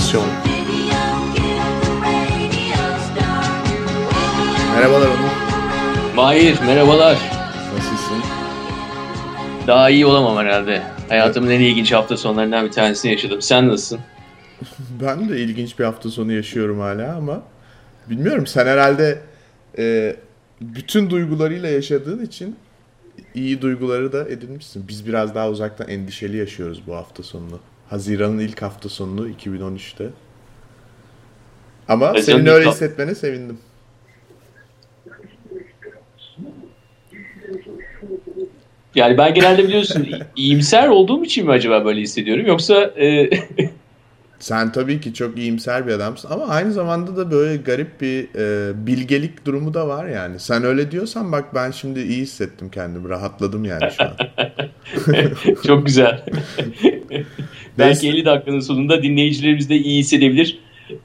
Adaptasyon Merhabalar Onur. Mahir merhabalar. Nasılsın? Daha iyi olamam herhalde. Hayatımın en ilginç hafta sonlarından bir tanesini yaşadım. Sen nasılsın? Ben de ilginç bir hafta sonu yaşıyorum hala ama bilmiyorum sen herhalde e, bütün duygularıyla yaşadığın için iyi duyguları da edinmişsin. Biz biraz daha uzaktan endişeli yaşıyoruz bu hafta sonunu. Haziran'ın ilk hafta sonunu 2013'te. Ama Haziran'ın senin öyle hissetmene sevindim. Yani ben genelde biliyorsun iyimser olduğum için mi acaba böyle hissediyorum? Yoksa e, Sen tabii ki çok iyimser bir adamsın ama aynı zamanda da böyle garip bir e, bilgelik durumu da var yani. Sen öyle diyorsan bak ben şimdi iyi hissettim kendimi, rahatladım yani şu an. çok güzel. Belki 50 dakikanın sonunda dinleyicilerimiz de iyi hissedebilir.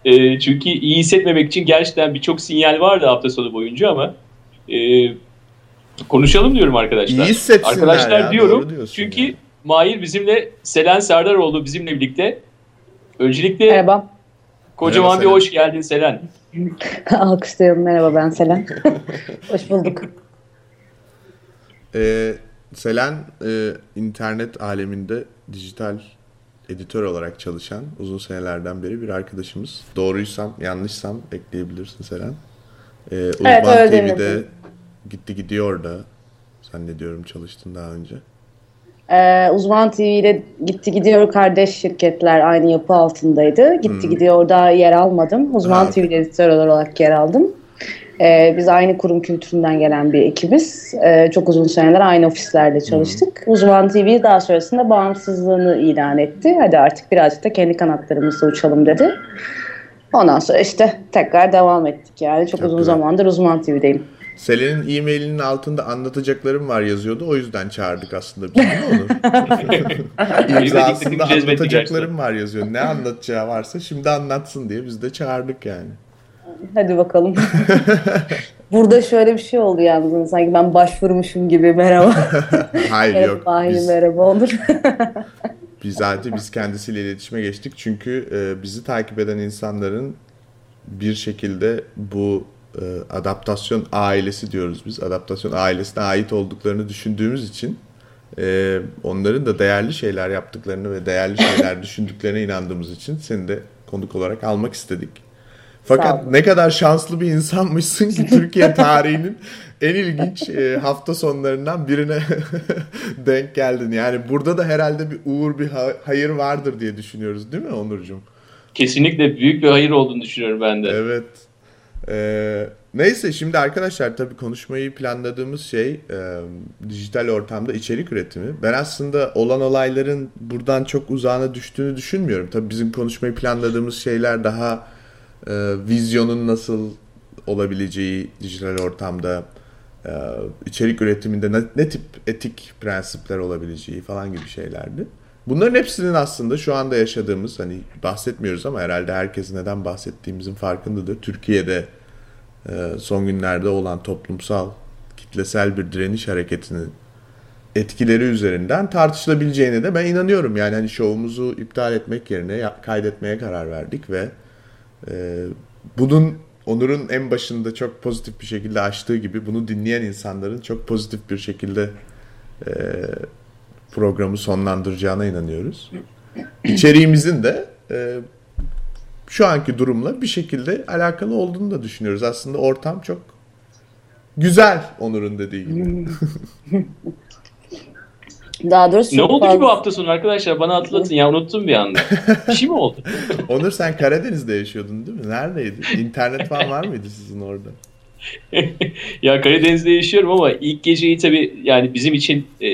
E, çünkü iyi hissetmemek için gerçekten birçok sinyal vardı hafta sonu boyunca ama e, konuşalım diyorum arkadaşlar. İyi hissetsinler Arkadaşlar ya, diyorum çünkü yani. Mahir bizimle, Selen Serdaroğlu bizimle birlikte. Öncelikle Merhaba. kocaman Merhaba bir Selen. hoş geldin Selen. Alkışlıyorum. Merhaba ben Selen. Hoş bulduk. Ee, Selen e, internet aleminde dijital editör olarak çalışan uzun senelerden beri bir arkadaşımız. Doğruysam, yanlışsam ekleyebilirsin Selen. Ee, Uzman öyle TV'de demedim. gitti gidiyor da zannediyorum çalıştın daha önce. Ee, Uzman TV ile gitti gidiyor kardeş şirketler aynı yapı altındaydı. Gitti gidiyor da yer almadım. Uzman Ha, TV'de editör olarak yer aldım. Ee, biz aynı kurum kültüründen gelen bir ekibiz. Ee, çok uzun seneler aynı ofislerde çalıştık. Uzman TV daha sonrasında bağımsızlığını ilan etti. Hadi artık birazcık da kendi kanatlarımızla uçalım dedi. Ondan sonra işte tekrar devam ettik yani. Çok, Çok uzun güzel. zamandır Uzman TV'deyim. Selen'in e-mailinin altında anlatacaklarım var yazıyordu. O yüzden çağırdık aslında biz? Benim de İmzasında anlatacaklarım var yazıyor. Ne anlatacağı varsa şimdi anlatsın diye biz de çağırdık yani. Hadi bakalım. Burada şöyle bir şey oldu yalnız. Sanki ben başvurmuşum gibi. Merhaba. Hayır merhaba yok. Mahir, Biz, merhaba olur. biz zaten biz kendisiyle iletişime geçtik. Çünkü e, bizi takip eden insanların bir şekilde bu adaptasyon ailesi diyoruz biz. Adaptasyon ailesine ait olduklarını düşündüğümüz için e, onların da değerli şeyler yaptıklarını ve değerli şeyler düşündüklerine inandığımız için seni de konuk olarak almak istedik. Fakat ne kadar şanslı bir insanmışsın ki Türkiye tarihinin en ilginç e, hafta sonlarından birine denk geldin. Yani burada da herhalde bir uğur, bir ha- hayır vardır diye düşünüyoruz değil mi Onurcuğum? Kesinlikle büyük bir hayır olduğunu düşünüyorum ben de. Evet. Ee, neyse şimdi arkadaşlar tabii konuşmayı planladığımız şey e, dijital ortamda içerik üretimi. Ben aslında olan olayların buradan çok uzağına düştüğünü düşünmüyorum. Tabii bizim konuşmayı planladığımız şeyler daha e, vizyonun nasıl olabileceği dijital ortamda e, içerik üretiminde ne, ne tip etik prensipler olabileceği falan gibi şeylerdi. Bunların hepsinin aslında şu anda yaşadığımız hani bahsetmiyoruz ama herhalde herkes neden bahsettiğimizin farkındadır. Türkiye'de e, son günlerde olan toplumsal kitlesel bir direniş hareketinin etkileri üzerinden tartışılabileceğine de ben inanıyorum. Yani hani şovumuzu iptal etmek yerine kaydetmeye karar verdik ve e, bunun Onur'un en başında çok pozitif bir şekilde açtığı gibi bunu dinleyen insanların çok pozitif bir şekilde e, programı sonlandıracağına inanıyoruz. İçeriğimizin de e, şu anki durumla bir şekilde alakalı olduğunu da düşünüyoruz. Aslında ortam çok güzel Onur'un dediği gibi. Daha doğrusu Ne oldu ki fazla- bu hafta sonu arkadaşlar? Bana hatırlatın ya unuttum bir anda. Bir şey mi oldu? Onur sen Karadeniz'de yaşıyordun değil mi? Neredeydin? İnternet falan var mıydı sizin orada? ya Karadeniz'de yaşıyorum ama ilk geceyi tabii yani bizim için e,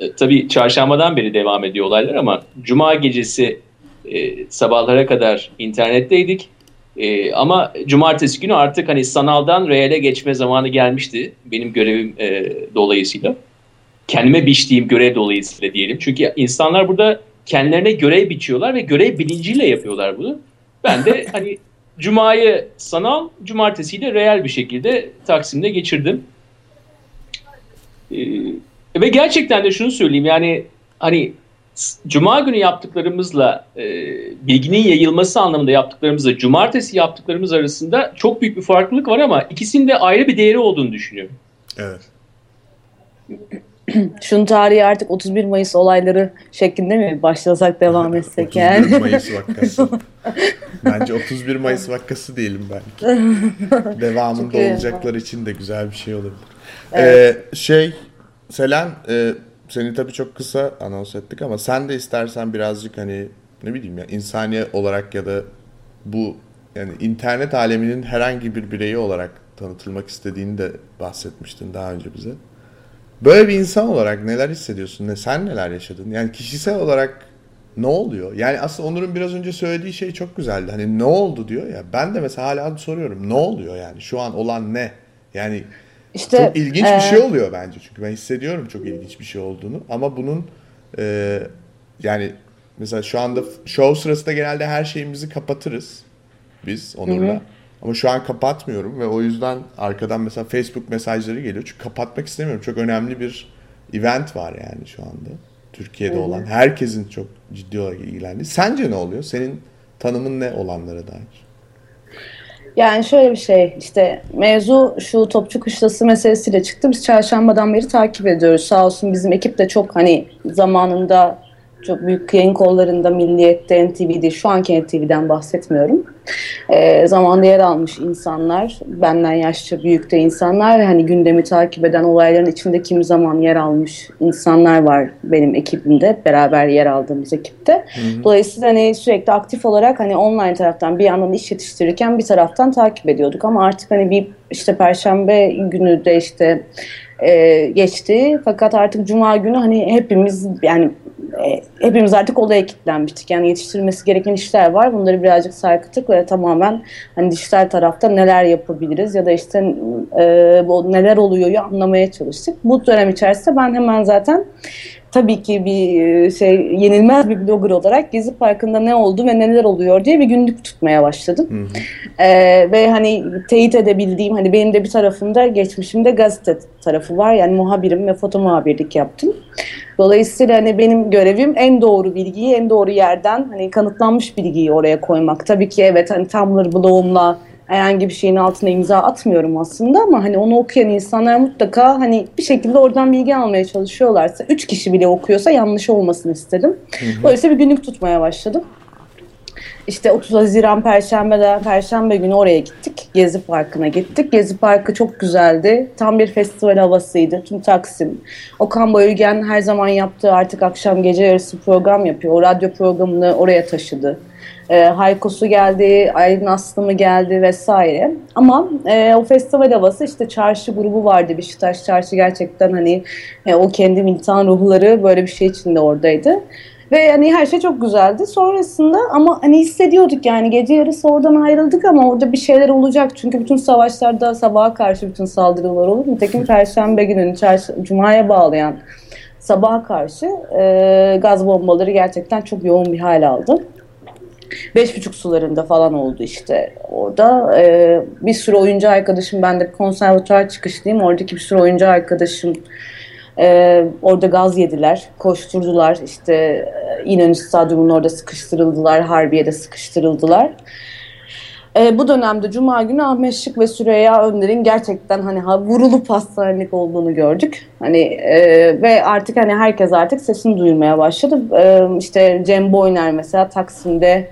e, tabii çarşambadan beri devam ediyor olaylar ama cuma gecesi e, sabahlara kadar internetteydik. E, ama cumartesi günü artık hani sanaldan reale geçme zamanı gelmişti benim görevim e, dolayısıyla. Kendime biçtiğim görev dolayısıyla diyelim. Çünkü insanlar burada kendilerine görev biçiyorlar ve görev bilinciyle yapıyorlar bunu. Ben de hani Cuma'yı sanal, cumartesiyi de real bir şekilde Taksim'de geçirdim. Ee, ve gerçekten de şunu söyleyeyim yani hani Cuma günü yaptıklarımızla e, bilginin yayılması anlamında yaptıklarımızla cumartesi yaptıklarımız arasında çok büyük bir farklılık var ama ikisinde ayrı bir değeri olduğunu düşünüyorum. Evet. Şunun tarihi artık 31 Mayıs olayları şeklinde mi başlasak devam etsek 31 yani? Mayıs vakası. Bence 31 Mayıs vakası diyelim belki. Devamında olacaklar için de güzel bir şey olabilir. Evet. Ee, şey Selen e, seni tabii çok kısa anons ettik ama sen de istersen birazcık hani ne bileyim ya insani olarak ya da bu yani internet aleminin herhangi bir bireyi olarak tanıtılmak istediğini de bahsetmiştin daha önce bize. Böyle bir insan olarak neler hissediyorsun? Ne sen neler yaşadın? Yani kişisel olarak ne oluyor? Yani aslında Onur'un biraz önce söylediği şey çok güzeldi. Hani ne oldu diyor ya. Ben de mesela hala soruyorum. Ne oluyor yani? Şu an olan ne? Yani İşte çok ilginç bir e, şey oluyor bence. Çünkü ben hissediyorum çok ilginç bir şey olduğunu. Ama bunun e, yani mesela şu anda show sırasında genelde her şeyimizi kapatırız biz Onur'la. Ama şu an kapatmıyorum ve o yüzden arkadan mesela Facebook mesajları geliyor. Çünkü kapatmak istemiyorum. Çok önemli bir event var yani şu anda. Türkiye'de olan herkesin çok ciddi olarak ilgilendiği. Sence ne oluyor? Senin tanımın ne olanlara dair? Yani şöyle bir şey işte mevzu şu topçu kışlası meselesiyle çıktı. Biz çarşambadan beri takip ediyoruz. Sağ olsun bizim ekip de çok hani zamanında çok büyük yayın kollarında Milliyet'te, NTV'de, şu anki NTV'den bahsetmiyorum. Ee, zamanda yer almış insanlar, benden yaşça büyükte insanlar ve hani gündemi takip eden olayların içinde kimi zaman yer almış insanlar var benim ekibimde, beraber yer aldığımız ekipte. Dolayısıyla hani sürekli aktif olarak hani online taraftan bir yandan iş yetiştirirken bir taraftan takip ediyorduk ama artık hani bir işte perşembe günü de işte e, geçti fakat artık cuma günü hani hepimiz yani e, hepimiz artık olaya kilitlenmiştik. Yani yetiştirilmesi gereken işler var. Bunları birazcık sarkıttık ve tamamen hani dijital tarafta neler yapabiliriz ya da işte e, bu neler oluyor anlamaya çalıştık. Bu dönem içerisinde ben hemen zaten tabii ki bir e, şey yenilmez bir blogger olarak Gezi Parkı'nda ne oldu ve neler oluyor diye bir günlük tutmaya başladım. Ee, ve hani teyit edebildiğim hani benim de bir tarafımda geçmişimde gazete tarafı var. Yani muhabirim ve foto muhabirlik yaptım. Dolayısıyla hani benim görevim en doğru bilgiyi en doğru yerden hani kanıtlanmış bilgiyi oraya koymak. Tabii ki evet hani Tumblr blogumla herhangi bir şeyin altına imza atmıyorum aslında ama hani onu okuyan insanlar mutlaka hani bir şekilde oradan bilgi almaya çalışıyorlarsa üç kişi bile okuyorsa yanlış olmasını istedim. Dolayısıyla bir günlük tutmaya başladım. İşte 30 Haziran Perşembe'de, Perşembe günü oraya gittik. Gezi Parkı'na gittik. Gezi Parkı çok güzeldi. Tam bir festival havasıydı. Tüm Taksim. Okan Bayülgen her zaman yaptığı artık akşam gece yarısı program yapıyor. O radyo programını oraya taşıdı. E, Haykosu geldi, Aylin Aslımı geldi vesaire. Ama e, o festival havası işte çarşı grubu vardı. Beşiktaş Çarşı gerçekten hani e, o kendi militan ruhları böyle bir şey içinde oradaydı. Ve hani her şey çok güzeldi. Sonrasında ama hani hissediyorduk yani gece yarısı oradan ayrıldık ama orada bir şeyler olacak. Çünkü bütün savaşlarda sabaha karşı bütün saldırılar olur. Nitekim Perşembe gününü Cuma'ya bağlayan sabaha karşı e, gaz bombaları gerçekten çok yoğun bir hal aldı. Beş buçuk sularında falan oldu işte orada. E, bir sürü oyuncu arkadaşım, ben de konservatuar çıkışlıyım. Oradaki bir sürü oyuncu arkadaşım ee, orada gaz yediler, koşturdular. İşte e, İnönü Stadyumu'nun orada sıkıştırıldılar, Harbiye'de sıkıştırıldılar. Ee, bu dönemde Cuma günü Ahmet Şık ve Süreyya Önder'in gerçekten hani ha, vurulup hastanelik olduğunu gördük. Hani e, ve artık hani herkes artık sesini duyurmaya başladı. E, işte Cem Boyner mesela Taksim'de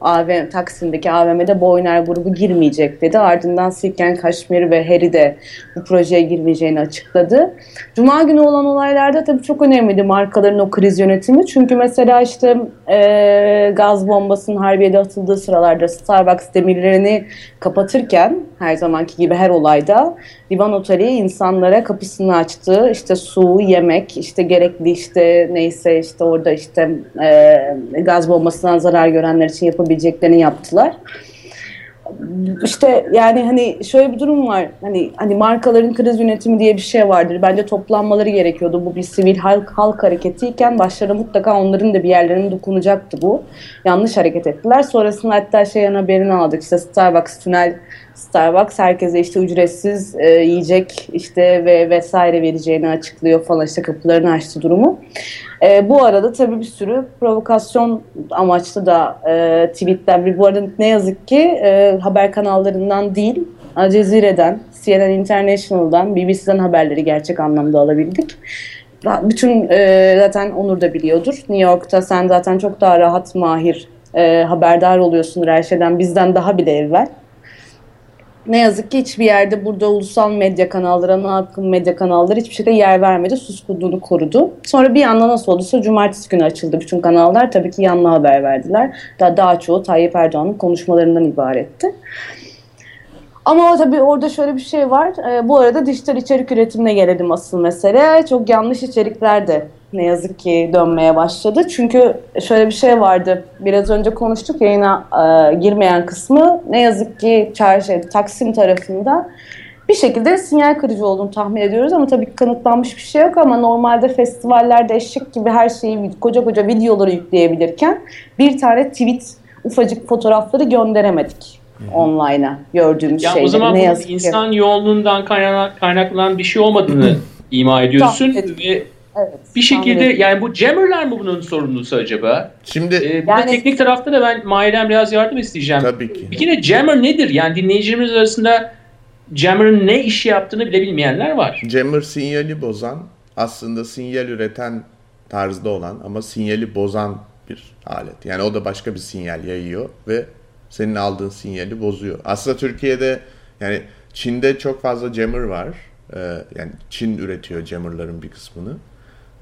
AVM, Taksim'deki AVM'de Boyner grubu girmeyecek dedi. Ardından Silken Kaşmir ve Harry de bu projeye girmeyeceğini açıkladı. Cuma günü olan olaylarda tabii çok önemliydi markaların o kriz yönetimi. Çünkü mesela işte e, gaz bombasının Harbiye'de atıldığı sıralarda Starbucks demirlerini kapatırken her zamanki gibi her olayda Divan Oteli insanlara kapısını açtı. İşte su, yemek, işte gerekli işte neyse işte orada işte e, gaz bombasından zarar görenler için yapabileceklerini yaptılar. İşte yani hani şöyle bir durum var. Hani hani markaların kriz yönetimi diye bir şey vardır. Bence toplanmaları gerekiyordu. Bu bir sivil halk halk hareketiyken başlarına mutlaka onların da bir yerlerine dokunacaktı bu. Yanlış hareket ettiler. Sonrasında hatta şeyin haberini aldık. İşte Starbucks tünel Starbucks herkese işte ücretsiz e, yiyecek işte ve vesaire vereceğini açıklıyor falan işte kapılarını açtı durumu. E, bu arada tabii bir sürü provokasyon amaçlı da e, tweetler. Bu arada ne yazık ki e, haber kanallarından değil Al Cezire'den, CNN International'dan, BBC'den haberleri gerçek anlamda alabildik. Bütün e, zaten Onur da biliyordur. New York'ta sen zaten çok daha rahat, mahir, e, haberdar oluyorsun her şeyden bizden daha bile evvel. Ne yazık ki hiçbir yerde burada ulusal medya kanalları, ana akım medya kanalları hiçbir şekilde yer vermedi. Suskunluğunu korudu. Sonra bir anda nasıl olduysa cumartesi günü açıldı bütün kanallar. Tabii ki yanlı haber verdiler. Daha, daha çoğu Tayyip Erdoğan'ın konuşmalarından ibaretti. Ama tabii orada şöyle bir şey var. E, bu arada dijital içerik üretimine gelelim asıl mesele. Çok yanlış içerikler de ne yazık ki dönmeye başladı. Çünkü şöyle bir şey vardı. Biraz önce konuştuk yayına e, girmeyen kısmı. Ne yazık ki çarşı, Taksim tarafında bir şekilde sinyal kırıcı olduğunu tahmin ediyoruz ama tabii kanıtlanmış bir şey yok ama normalde festivallerde eşek gibi her şeyi koca koca videoları yükleyebilirken bir tane tweet ufacık fotoğrafları gönderemedik online'a gördüğümüz ya şeyleri. O zaman ne yazık insan ki. yoğunluğundan kaynaklanan bir şey olmadığını ima ediyorsun ve Evet, bir şekilde anladım. yani bu jammerlar mı bunun sorumlusu acaba? Şimdi ee, burada yani, teknik tarafta da ben Mahir'den biraz yardım isteyeceğim. Tabii ki. Bir kere jammer nedir? Yani dinleyicilerimiz arasında jammer'ın ne işi yaptığını bile bilmeyenler var. Jammer sinyali bozan aslında sinyal üreten tarzda olan ama sinyali bozan bir alet. Yani o da başka bir sinyal yayıyor ve senin aldığın sinyali bozuyor. Aslında Türkiye'de yani Çin'de çok fazla jammer var. Ee, yani Çin üretiyor jammerların bir kısmını.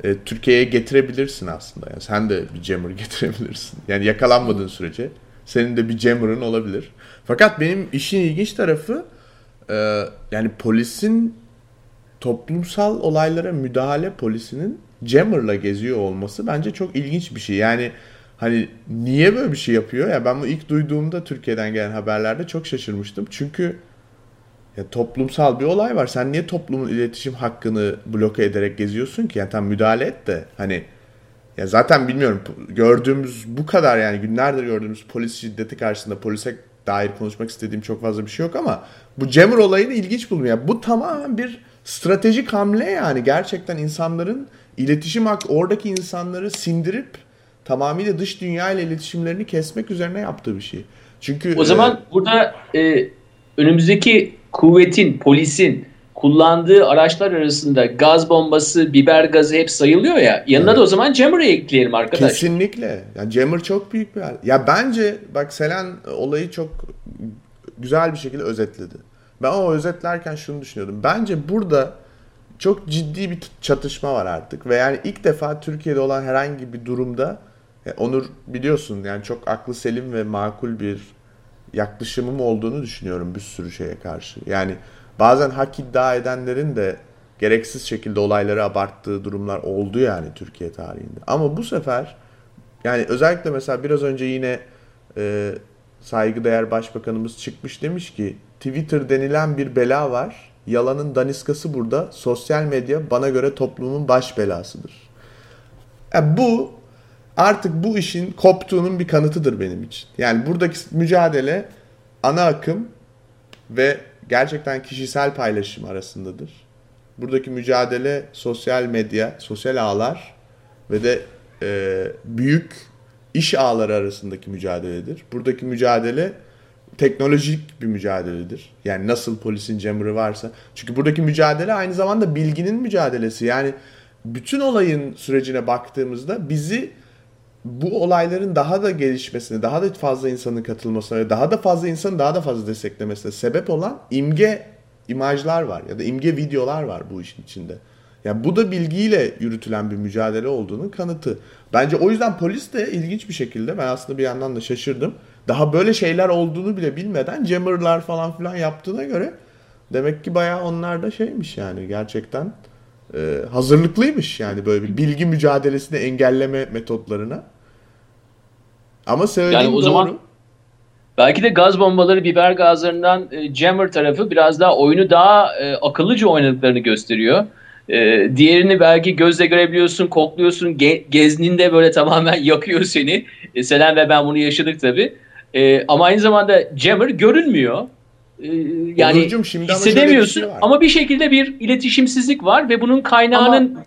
Ee, Türkiye'ye getirebilirsin aslında. Yani sen de bir jammer getirebilirsin. Yani yakalanmadığın sürece senin de bir jammer'ın olabilir. Fakat benim işin ilginç tarafı e, yani polisin toplumsal olaylara müdahale polisinin jammer'la geziyor olması bence çok ilginç bir şey. Yani Hani niye böyle bir şey yapıyor? Ya ben bu ilk duyduğumda Türkiye'den gelen haberlerde çok şaşırmıştım. Çünkü ya toplumsal bir olay var. Sen niye toplumun iletişim hakkını bloke ederek geziyorsun ki? Yani tam müdahale et de hani ya zaten bilmiyorum gördüğümüz bu kadar yani günlerdir gördüğümüz polis şiddeti karşısında polise dair konuşmak istediğim çok fazla bir şey yok ama bu Cemur olayını ilginç buldum. Yani bu tamamen bir stratejik hamle yani gerçekten insanların iletişim hakkı oradaki insanları sindirip tamamıyla dış dünya ile iletişimlerini kesmek üzerine yaptığı bir şey. Çünkü o zaman e, burada e, önümüzdeki kuvvetin, polisin kullandığı araçlar arasında gaz bombası, biber gazı hep sayılıyor ya. Yanına evet. da o zaman Jammer'ı ekleyelim arkadaş. Kesinlikle. Yani Jammer çok büyük bir yer. Ya bence bak Selen olayı çok güzel bir şekilde özetledi. Ben o özetlerken şunu düşünüyordum. Bence burada çok ciddi bir çatışma var artık ve yani ilk defa Türkiye'de olan herhangi bir durumda Onur biliyorsun yani çok aklı selim ve makul bir yaklaşımım olduğunu düşünüyorum bir sürü şeye karşı. Yani bazen hak iddia edenlerin de gereksiz şekilde olayları abarttığı durumlar oldu yani Türkiye tarihinde. Ama bu sefer yani özellikle mesela biraz önce yine e, saygıdeğer başbakanımız çıkmış demiş ki Twitter denilen bir bela var. Yalanın daniskası burada. Sosyal medya bana göre toplumun baş belasıdır. Yani bu artık bu işin koptuğunun bir kanıtıdır benim için. Yani buradaki mücadele ana akım ve gerçekten kişisel paylaşım arasındadır. Buradaki mücadele sosyal medya, sosyal ağlar ve de e, büyük iş ağları arasındaki mücadeledir. Buradaki mücadele teknolojik bir mücadeledir. Yani nasıl polisin jammer'ı varsa. Çünkü buradaki mücadele aynı zamanda bilginin mücadelesi. Yani bütün olayın sürecine baktığımızda bizi bu olayların daha da gelişmesine, daha da fazla insanın katılmasına daha da fazla insanın daha da fazla desteklemesine sebep olan imge imajlar var ya da imge videolar var bu işin içinde. Yani bu da bilgiyle yürütülen bir mücadele olduğunun kanıtı. Bence o yüzden polis de ilginç bir şekilde ben aslında bir yandan da şaşırdım. Daha böyle şeyler olduğunu bile bilmeden jammerlar falan filan yaptığına göre demek ki bayağı onlar da şeymiş yani gerçekten e, hazırlıklıymış yani böyle bir bilgi mücadelesini engelleme metotlarına. Ama söylediğin yani o doğru. Zaman belki de gaz bombaları, biber gazlarından e, Jammer tarafı biraz daha oyunu daha e, akıllıca oynadıklarını gösteriyor. E, diğerini belki gözle görebiliyorsun, kokluyorsun, ge, gezninde böyle tamamen yakıyor seni. E, Selen ve ben bunu yaşadık tabii. E, ama aynı zamanda Jammer görünmüyor. e, yani Onurcuğum, şimdi hissedemiyorsun ama, bir şey ama bir şekilde bir iletişimsizlik var ve bunun kaynağının ama...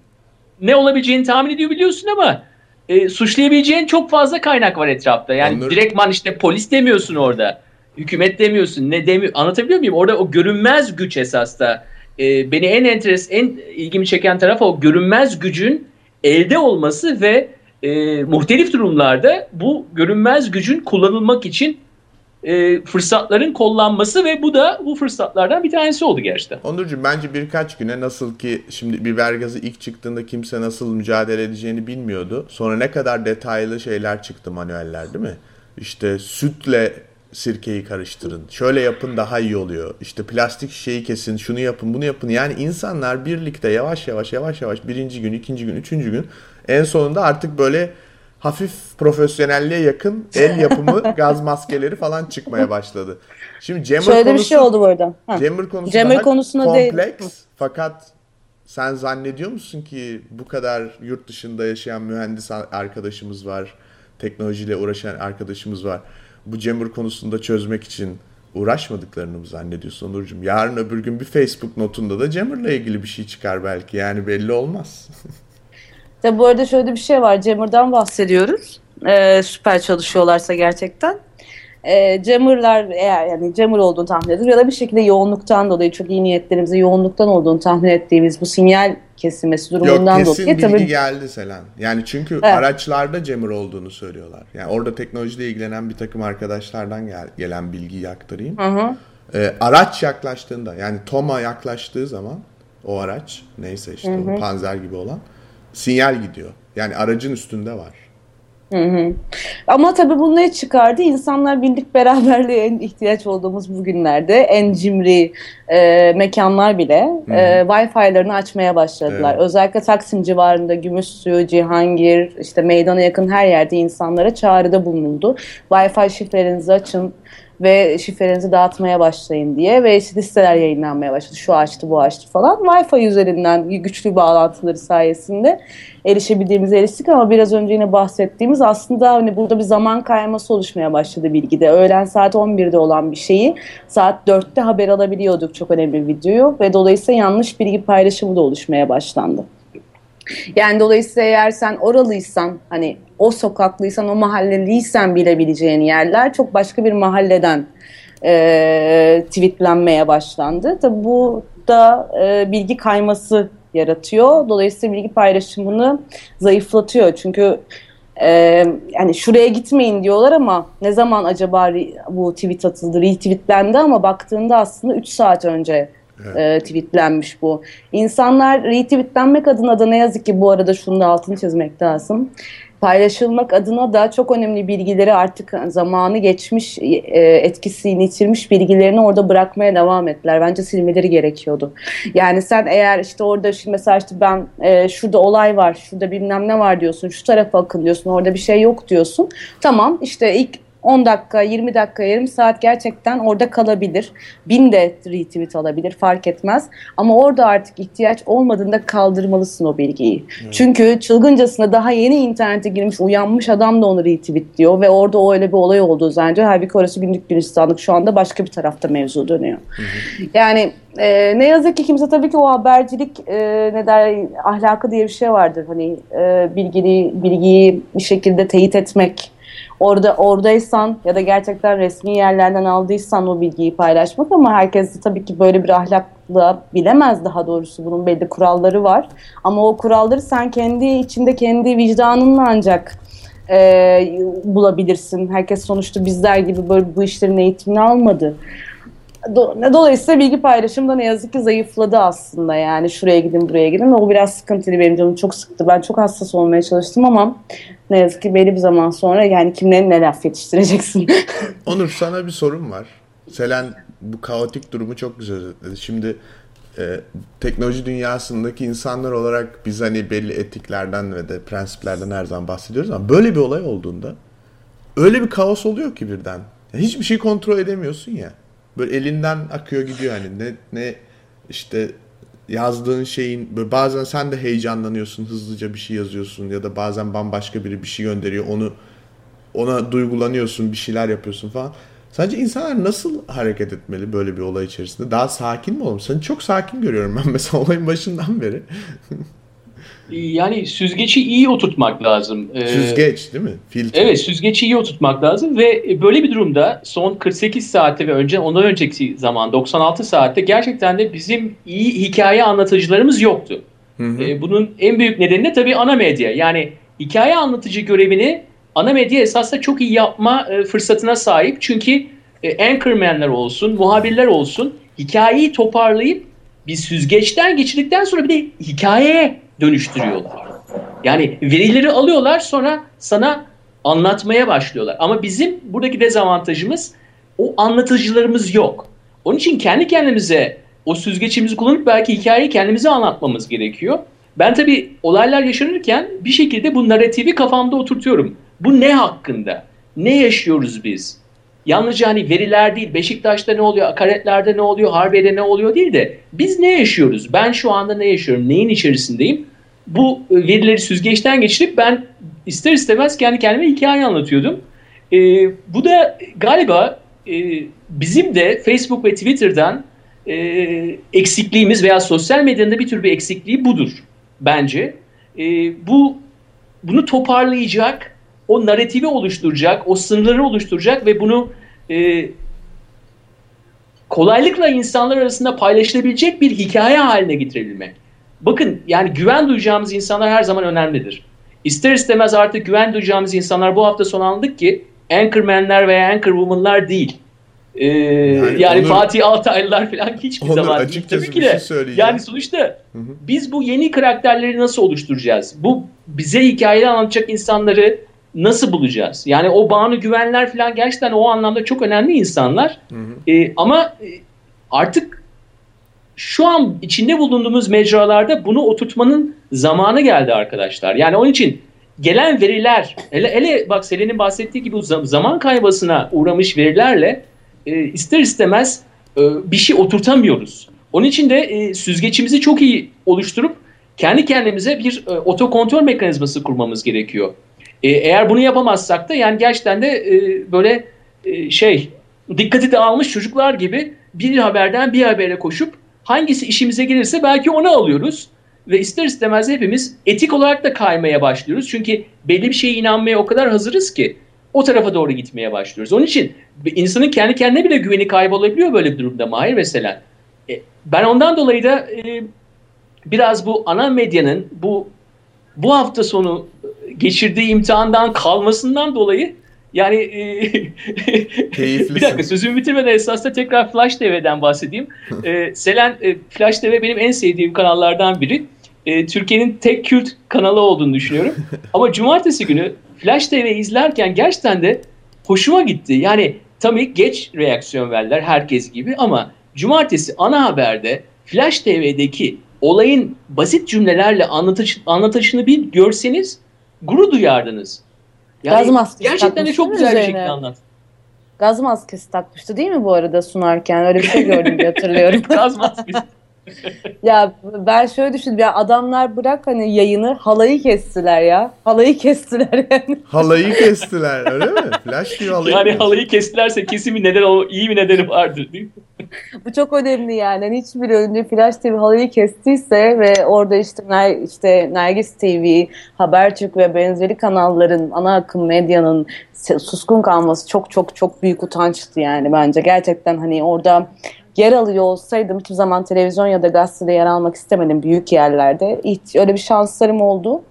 ne olabileceğini tahmin ediyor biliyorsun ama e, suçlayabileceğin çok fazla kaynak var etrafta. Yani Onur... direktman işte polis demiyorsun orada. Hükümet demiyorsun. Ne demiyor? Anlatabiliyor muyum? Orada o görünmez güç esas da e, beni en enteres en ilgimi çeken taraf o görünmez gücün elde olması ve e, muhtelif durumlarda bu görünmez gücün kullanılmak için e, fırsatların kollanması ve bu da bu fırsatlardan bir tanesi oldu gerçekten. Onurcuğum bence birkaç güne nasıl ki şimdi biber gazı ilk çıktığında kimse nasıl mücadele edeceğini bilmiyordu. Sonra ne kadar detaylı şeyler çıktı manueller değil mi? İşte sütle sirkeyi karıştırın. Şöyle yapın daha iyi oluyor. İşte plastik şişeyi kesin, şunu yapın, bunu yapın. Yani insanlar birlikte yavaş yavaş yavaş yavaş birinci gün, ikinci gün, üçüncü gün en sonunda artık böyle hafif profesyonelliğe yakın el yapımı gaz maskeleri falan çıkmaya başladı. Şimdi Jammer Şöyle konusu, bir şey oldu burada. Jammer konusu Jammer daha konusuna kompleks değil. fakat sen zannediyor musun ki bu kadar yurt dışında yaşayan mühendis arkadaşımız var, teknolojiyle uğraşan arkadaşımız var. Bu Jammer konusunda çözmek için uğraşmadıklarını mı zannediyorsun Onurcuğum? Yarın öbür gün bir Facebook notunda da Jammer'la ilgili bir şey çıkar belki. Yani belli olmaz. De bu arada şöyle bir şey var. Jammer'dan bahsediyoruz. Ee, süper çalışıyorlarsa gerçekten. Ee, Jammer'lar eğer yani Jammer olduğunu tahmin ediyoruz ya da bir şekilde yoğunluktan dolayı çok iyi niyetlerimize yoğunluktan olduğunu tahmin ettiğimiz bu sinyal kesilmesi durumundan Yok, kesin dolayı. bilgi tabii... geldi Selen. Yani çünkü evet. araçlarda Jammer olduğunu söylüyorlar. Yani orada teknolojiyle ilgilenen bir takım arkadaşlardan gel, gelen bilgiyi aktarayım. Hı hı. Ee, araç yaklaştığında yani Toma yaklaştığı zaman o araç neyse işte hı hı. o panzer gibi olan sinyal gidiyor. Yani aracın üstünde var. Hı hı. Ama tabii bu ne çıkardı? İnsanlar birlik beraberliğe en ihtiyaç olduğumuz bugünlerde en cimri e, mekanlar bile e, Wi-Fi'larını açmaya başladılar. Evet. Özellikle Taksim civarında Gümüşsuyu, Cihangir, işte meydana yakın her yerde insanlara çağrıda bulunuldu. Wi-Fi şifrelerinizi açın, ve şifrelerinizi dağıtmaya başlayın diye ve işte listeler yayınlanmaya başladı. Şu açtı bu açtı falan. Wi-Fi üzerinden güçlü bağlantıları sayesinde erişebildiğimize eriştik ama biraz önce yine bahsettiğimiz aslında hani burada bir zaman kayması oluşmaya başladı bilgide. Öğlen saat 11'de olan bir şeyi saat 4'te haber alabiliyorduk çok önemli bir videoyu ve dolayısıyla yanlış bilgi paylaşımı da oluşmaya başlandı. Yani dolayısıyla eğer sen oralıysan hani o sokaklıysan o mahalleliysen bilebileceğin yerler çok başka bir mahalleden e, tweetlenmeye başlandı. Tabi bu da e, bilgi kayması yaratıyor. Dolayısıyla bilgi paylaşımını zayıflatıyor. Çünkü e, yani şuraya gitmeyin diyorlar ama ne zaman acaba bu tweet atıldı, retweetlendi ama baktığında aslında 3 saat önce evet. e, tweetlenmiş bu. İnsanlar retweetlenmek adına da ne yazık ki bu arada şunu da altını çizmek lazım paylaşılmak adına da çok önemli bilgileri artık zamanı geçmiş, e, etkisini yitirmiş bilgilerini orada bırakmaya devam ettiler. Bence silmeleri gerekiyordu. Yani sen eğer işte orada şimdi mesela işte ben e, şurada olay var, şurada bilmem ne var diyorsun, şu tarafa akın diyorsun, orada bir şey yok diyorsun. Tamam işte ilk 10 dakika, 20 dakika, yarım saat gerçekten orada kalabilir. Bin de retweet alabilir fark etmez. Ama orada artık ihtiyaç olmadığında kaldırmalısın o bilgiyi. Evet. Çünkü çılgıncasına daha yeni internete girmiş uyanmış adam da onu retweet diyor ve orada öyle bir olay olduğu zannediyor. Halbuki orası günlük gülistanlık şu anda başka bir tarafta mevzu dönüyor. Hı. Yani e, ne yazık ki kimse tabii ki o habercilik e, ne der ahlakı diye bir şey vardır. Hani e, bilgiyi, bilgiyi bir şekilde teyit etmek orada oradaysan ya da gerçekten resmi yerlerden aldıysan o bilgiyi paylaşmak ama herkes de tabii ki böyle bir ahlakla bilemez daha doğrusu bunun belli kuralları var. Ama o kuralları sen kendi içinde kendi vicdanınla ancak e, bulabilirsin. Herkes sonuçta bizler gibi böyle bu işlerin eğitimini almadı. Dolayısıyla bilgi paylaşımı da ne yazık ki zayıfladı aslında yani şuraya gidin buraya gidin. O biraz sıkıntılı benim canım çok sıktı. Ben çok hassas olmaya çalıştım ama ne yazık ki belli bir zaman sonra yani kimlerin ne laf yetiştireceksin. Onur sana bir sorum var. Selen bu kaotik durumu çok güzel özetledi. Şimdi e, teknoloji dünyasındaki insanlar olarak biz hani belli etiklerden ve de prensiplerden her zaman bahsediyoruz ama böyle bir olay olduğunda öyle bir kaos oluyor ki birden. hiçbir şey kontrol edemiyorsun ya. Böyle elinden akıyor gidiyor hani ne ne işte yazdığın şeyin böyle bazen sen de heyecanlanıyorsun hızlıca bir şey yazıyorsun ya da bazen bambaşka biri bir şey gönderiyor onu ona duygulanıyorsun bir şeyler yapıyorsun falan. Sence insanlar nasıl hareket etmeli böyle bir olay içerisinde? Daha sakin mi olmalı? Seni çok sakin görüyorum ben mesela olayın başından beri. yani süzgeci iyi oturtmak lazım. Ee, Süzgeç değil mi? Filtre. Evet süzgeci iyi oturtmak lazım ve böyle bir durumda son 48 saatte ve önce ondan önceki zaman 96 saatte gerçekten de bizim iyi hikaye anlatıcılarımız yoktu. Hı hı. Ee, bunun en büyük nedeni de tabii ana medya. Yani hikaye anlatıcı görevini ana medya esasında çok iyi yapma e, fırsatına sahip. Çünkü e, anchormanler olsun, muhabirler olsun hikayeyi toparlayıp bir süzgeçten geçirdikten sonra bir de hikayeye dönüştürüyorlar. Yani verileri alıyorlar sonra sana anlatmaya başlıyorlar. Ama bizim buradaki dezavantajımız o anlatıcılarımız yok. Onun için kendi kendimize o süzgeçimizi kullanıp belki hikayeyi kendimize anlatmamız gerekiyor. Ben tabii olaylar yaşanırken bir şekilde bu narratifi kafamda oturtuyorum. Bu ne hakkında? Ne yaşıyoruz biz? Yalnızca hani veriler değil, Beşiktaş'ta ne oluyor, akaretlerde ne oluyor, Harbiye'de ne oluyor değil de biz ne yaşıyoruz? Ben şu anda ne yaşıyorum? Neyin içerisindeyim? Bu e, verileri süzgeçten geçirip ben ister istemez kendi kendime hikaye anlatıyordum. E, bu da galiba e, bizim de Facebook ve Twitter'dan e, eksikliğimiz veya sosyal medyanın bir tür bir eksikliği budur bence. E, bu bunu toparlayacak, o narratifi oluşturacak, o sınırları oluşturacak ve bunu e, kolaylıkla insanlar arasında paylaşılabilecek bir hikaye haline getirebilmek. Bakın yani güven duyacağımız insanlar her zaman önemlidir. İster istemez artık güven duyacağımız insanlar bu hafta sonu anladık ki anchormanler veya anchorwomanlar değil. Ee, yani, yani Onur, Fatih Altaylılar falan hiçbir Onur, zaman değil. Tabii ki de. Şey yani sonuçta hı hı. biz bu yeni karakterleri nasıl oluşturacağız? Bu bize hikayeyi anlatacak insanları nasıl bulacağız? Yani o Banu Güvenler falan gerçekten o anlamda çok önemli insanlar. Hı hı. E, ama artık şu an içinde bulunduğumuz mecralarda bunu oturtmanın zamanı geldi arkadaşlar. Yani onun için gelen veriler, hele, hele bak Selin'in bahsettiği gibi zaman kaybasına uğramış verilerle e, ister istemez e, bir şey oturtamıyoruz. Onun için de e, süzgeçimizi çok iyi oluşturup kendi kendimize bir e, otokontrol mekanizması kurmamız gerekiyor. E, eğer bunu yapamazsak da yani gerçekten de e, böyle e, şey dikkati dağılmış çocuklar gibi bir haberden bir habere koşup hangisi işimize gelirse belki onu alıyoruz. Ve ister istemez hepimiz etik olarak da kaymaya başlıyoruz. Çünkü belli bir şeye inanmaya o kadar hazırız ki o tarafa doğru gitmeye başlıyoruz. Onun için insanın kendi kendine bile güveni kaybolabiliyor böyle bir durumda Mahir mesela. E, ben ondan dolayı da e, biraz bu ana medyanın bu bu hafta sonu geçirdiği imtihandan kalmasından dolayı yani e, bir dakika sözümü bitirmeden esasında tekrar Flash TV'den bahsedeyim. e, Selen e, Flash TV benim en sevdiğim kanallardan biri. E, Türkiye'nin tek kült kanalı olduğunu düşünüyorum. Ama cumartesi günü Flash TV izlerken gerçekten de hoşuma gitti. Yani tabii geç reaksiyon verdiler herkes gibi ama cumartesi ana haberde Flash TV'deki olayın basit cümlelerle anlatış, anlatışını bir görseniz gurur duyardınız. Yani Gaz maskesi gerçekten de çok güzel bir şekilde anlat. Gaz maskesi takmıştı değil mi bu arada sunarken? Öyle bir şey gördüm diye hatırlıyorum. Gaz maskesi. Ya ben şöyle düşündüm ya adamlar bırak hani yayını halayı kestiler ya. Halayı kestiler yani. Halayı kestiler öyle mi? Flash gibi halayı Yani kestiler. halayı kestilerse kesin bir neden o iyi bir nedeni vardır değil mi? Bu çok önemli yani. Hani hiçbir önce Flash TV halayı kestiyse ve orada işte işte Nergis TV, Habertürk ve benzeri kanalların ana akım medyanın suskun kalması çok çok çok büyük utançtı yani bence. Gerçekten hani orada yer alıyor olsaydım hiçbir zaman televizyon ya da gazetede yer almak istemedim büyük yerlerde. Hiç öyle bir şanslarım oldu.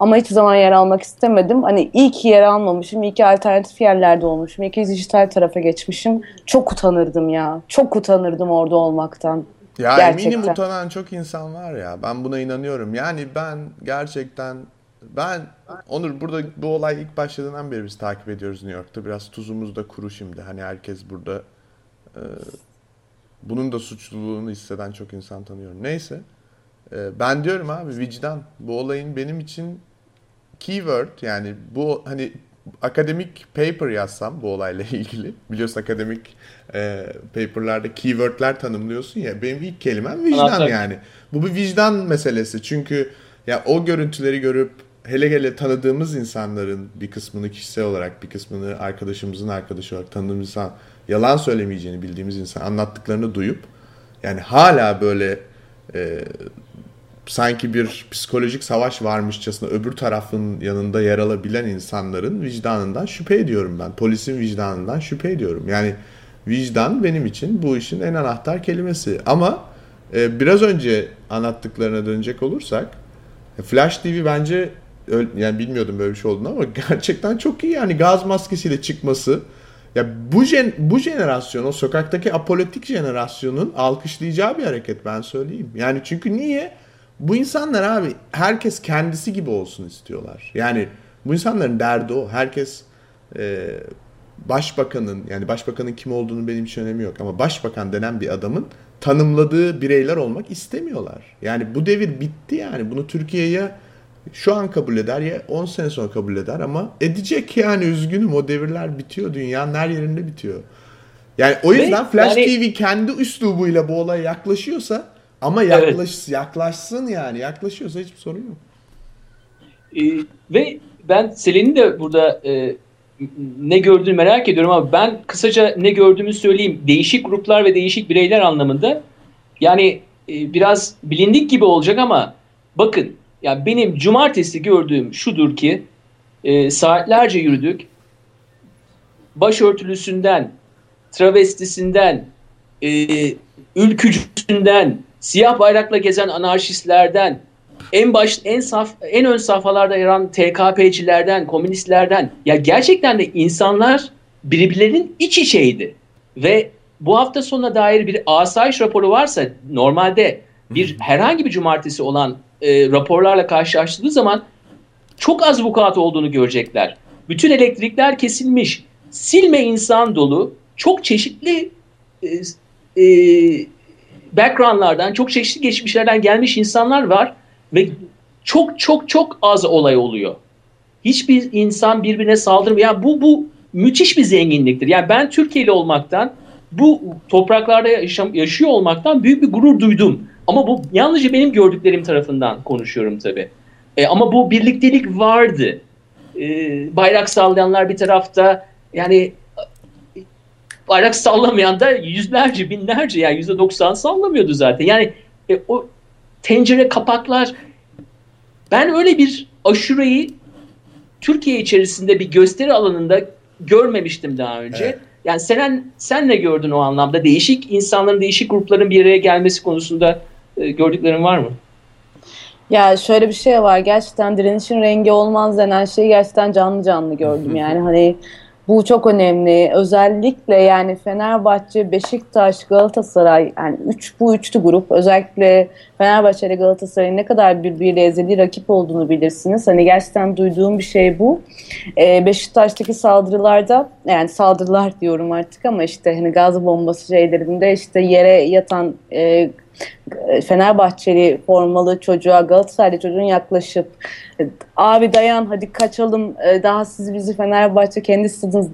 Ama hiçbir zaman yer almak istemedim. Hani iyi ki yer almamışım, iyi ki alternatif yerlerde olmuşum, iyi ki dijital tarafa geçmişim. Çok utanırdım ya. Çok utanırdım orada olmaktan. Ya gerçekten. eminim utanan çok insan var ya. Ben buna inanıyorum. Yani ben gerçekten ben Onur burada bu olay ilk başladığından beri biz takip ediyoruz New York'ta. Biraz tuzumuz da kuru şimdi. Hani herkes burada e, bunun da suçluluğunu hisseden çok insan tanıyorum. Neyse. E, ben diyorum abi vicdan. Bu olayın benim için keyword yani bu hani akademik paper yazsam bu olayla ilgili. Biliyorsun akademik e, paperlarda keywordler tanımlıyorsun ya. Benim ilk kelimem vicdan Anladım. yani. Bu bir vicdan meselesi. Çünkü ya o görüntüleri görüp hele hele tanıdığımız insanların bir kısmını kişisel olarak bir kısmını arkadaşımızın arkadaşı olarak tanıdığımız insan yalan söylemeyeceğini bildiğimiz insan anlattıklarını duyup yani hala böyle e, sanki bir psikolojik savaş varmışçasına öbür tarafın yanında yer alabilen insanların vicdanından şüphe ediyorum ben. Polisin vicdanından şüphe ediyorum. Yani vicdan benim için bu işin en anahtar kelimesi. Ama e, biraz önce anlattıklarına dönecek olursak e, Flash TV bence yani bilmiyordum böyle bir şey olduğunu ama gerçekten çok iyi yani gaz maskesiyle çıkması ya bu gen, bu jenerasyon o sokaktaki apolitik jenerasyonun alkışlayacağı bir hareket ben söyleyeyim. Yani çünkü niye? Bu insanlar abi herkes kendisi gibi olsun istiyorlar. Yani bu insanların derdi o. Herkes e, başbakanın yani başbakanın kim olduğunu benim için önemi yok ama başbakan denen bir adamın tanımladığı bireyler olmak istemiyorlar. Yani bu devir bitti yani. Bunu Türkiye'ye şu an kabul eder ya 10 sene sonra kabul eder ama edecek yani üzgünüm o devirler bitiyor. Dünyanın her yerinde bitiyor. Yani o yüzden Ve Flash yani... TV kendi üslubuyla bu olaya yaklaşıyorsa ama yaklaş, evet. yaklaşsın yani. Yaklaşıyorsa hiçbir sorun yok. Ee, ve ben Selin'in de burada e, ne gördüğünü merak ediyorum ama ben kısaca ne gördüğümü söyleyeyim. Değişik gruplar ve değişik bireyler anlamında. Yani e, biraz bilindik gibi olacak ama bakın ya benim cumartesi gördüğüm şudur ki e, saatlerce yürüdük. Başörtülüsünden, travestisinden, e, ülkücüsünden, siyah bayrakla gezen anarşistlerden, en baş en saf en ön safhalarda yer alan TKP'cilerden, komünistlerden ya gerçekten de insanlar birbirlerinin iç içeydi. Ve bu hafta sonuna dair bir asayiş raporu varsa normalde bir herhangi bir cumartesi olan e, raporlarla karşılaştığı zaman çok az vukuat olduğunu görecekler. Bütün elektrikler kesilmiş. Silme insan dolu. Çok çeşitli e, e, backgroundlardan, çok çeşitli geçmişlerden gelmiş insanlar var ve çok çok çok az olay oluyor. Hiçbir insan birbirine saldırmıyor. Yani bu bu müthiş bir zenginliktir. Yani ben Türkiye'li olmaktan, bu topraklarda yaşam, yaşıyor olmaktan büyük bir gurur duydum. Ama bu yalnızca benim gördüklerim tarafından konuşuyorum tabii. E, ama bu birliktelik vardı. E, bayrak sallayanlar bir tarafta yani bayrak sallamayan da yüzlerce, binlerce yani yüzde doksan sallamıyordu zaten. Yani e, o tencere kapaklar ben öyle bir aşureyi Türkiye içerisinde bir gösteri alanında görmemiştim daha önce. Evet. Yani sen sen ne gördün o anlamda? Değişik insanların, değişik grupların bir araya gelmesi konusunda e, gördüklerin var mı? Ya şöyle bir şey var. Gerçekten direnişin rengi olmaz denen şeyi gerçekten canlı canlı gördüm. yani hani bu çok önemli. Özellikle yani Fenerbahçe, Beşiktaş, Galatasaray yani üç, bu üçlü grup özellikle Fenerbahçe ile Galatasaray'ın ne kadar birbiriyle ezeli rakip olduğunu bilirsiniz. Hani gerçekten duyduğum bir şey bu. Ee, Beşiktaş'taki saldırılarda yani saldırılar diyorum artık ama işte hani gaz bombası şeylerinde işte yere yatan e, Fenerbahçeli formalı çocuğa Galatasaraylı çocuğun yaklaşıp abi dayan hadi kaçalım e, daha siz bizi Fenerbahçe kendi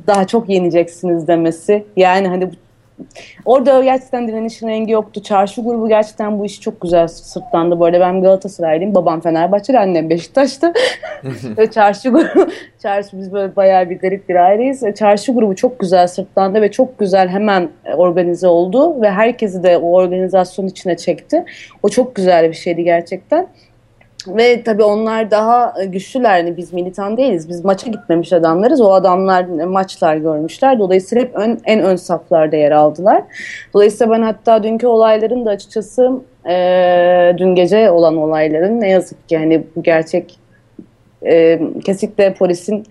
daha çok yeneceksiniz demesi. Yani hani Orada gerçekten direnişin rengi yoktu. Çarşı grubu gerçekten bu işi çok güzel sırtlandı. Bu arada ben Galatasaraylıyım. Babam Fenerbahçeli, annem Beşiktaş'ta. çarşı grubu, çarşı biz böyle bayağı bir garip bir aileyiz. Çarşı grubu çok güzel sırtlandı ve çok güzel hemen organize oldu. Ve herkesi de o organizasyon içine çekti. O çok güzel bir şeydi gerçekten. Ve tabii onlar daha e, güçlüler. Yani biz militan değiliz. Biz maça gitmemiş adamlarız. O adamlar maçlar görmüşler. Dolayısıyla hep ön, en ön saflarda yer aldılar. Dolayısıyla ben hatta dünkü olayların da açıkçası e, dün gece olan olayların ne yazık ki hani bu gerçek e, kesinlikle polisin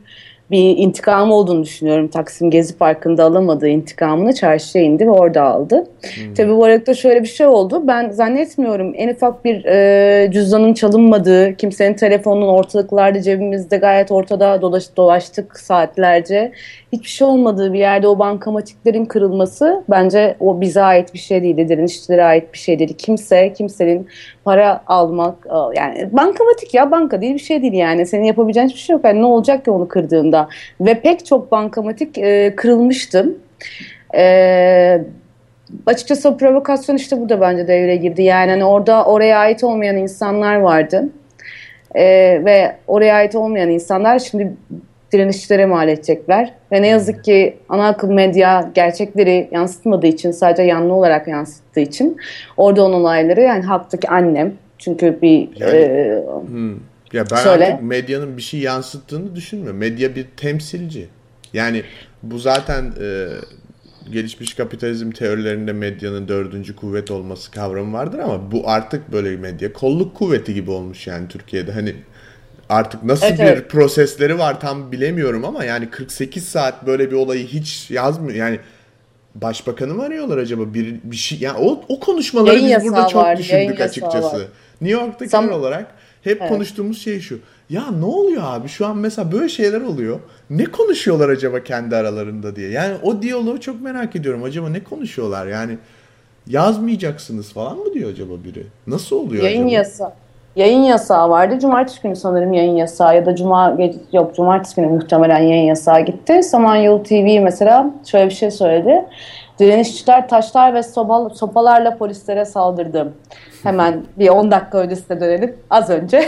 bir intikam olduğunu düşünüyorum. Taksim Gezi Parkı'nda alamadığı intikamını çarşıya indi ve orada aldı. Hmm. Tabii bu arada şöyle bir şey oldu. Ben zannetmiyorum en ufak bir e, cüzdanın çalınmadığı, kimsenin telefonunun ortalıklarda cebimizde gayet ortada dolaş, dolaştık saatlerce. Hiçbir şey olmadığı bir yerde o bankamatiklerin kırılması bence o bize ait bir şey değildi. Direnişçilere ait bir şey değil. Kimse, kimsenin para almak yani bankamatik ya banka değil bir şey değil yani. Senin yapabileceğin hiçbir şey yok. Yani ne olacak ki onu kırdığında? Ve pek çok bankamatik e, kırılmıştı. E, açıkçası o provokasyon işte burada bence devreye girdi. Yani hani orada oraya ait olmayan insanlar vardı. e, ve oraya ait olmayan insanlar şimdi direnişlere mal edecekler. Ve ne yazık ki ana akım medya gerçekleri yansıtmadığı için sadece yanlı olarak yansıttığı için orada olan olayları yani haktaki annem çünkü bir yani, e, hmm. ya ben söyle. artık medyanın bir şey yansıttığını düşünmüyorum. Medya bir temsilci. Yani bu zaten e, gelişmiş kapitalizm teorilerinde medyanın dördüncü kuvvet olması kavramı vardır ama bu artık böyle bir medya kolluk kuvveti gibi olmuş yani Türkiye'de. Hani artık nasıl evet, bir evet. prosesleri var tam bilemiyorum ama yani 48 saat böyle bir olayı hiç yazmıyor. Yani başbakanı mı arıyorlar acaba bir bir şey yani o o konuşmaları yayın biz burada çok var, düşündük açıkçası. Var. New York'takiler Sam- olarak hep evet. konuştuğumuz şey şu. Ya ne oluyor abi? Şu an mesela böyle şeyler oluyor. Ne konuşuyorlar acaba kendi aralarında diye. Yani o diyaloğu çok merak ediyorum. Acaba ne konuşuyorlar? Yani yazmayacaksınız falan mı diyor acaba biri? Nasıl oluyor Yayın acaba? yasa. Yayın yasağı vardı. Cumartesi günü sanırım yayın yasağı ya da cuma yok cumartesi günü muhtemelen yayın yasağı gitti. Samanyolu TV mesela şöyle bir şey söyledi. Direnişçiler taşlar ve sobal, sopalarla polislere saldırdı. Hemen bir 10 dakika öncesine dönelim. Az önce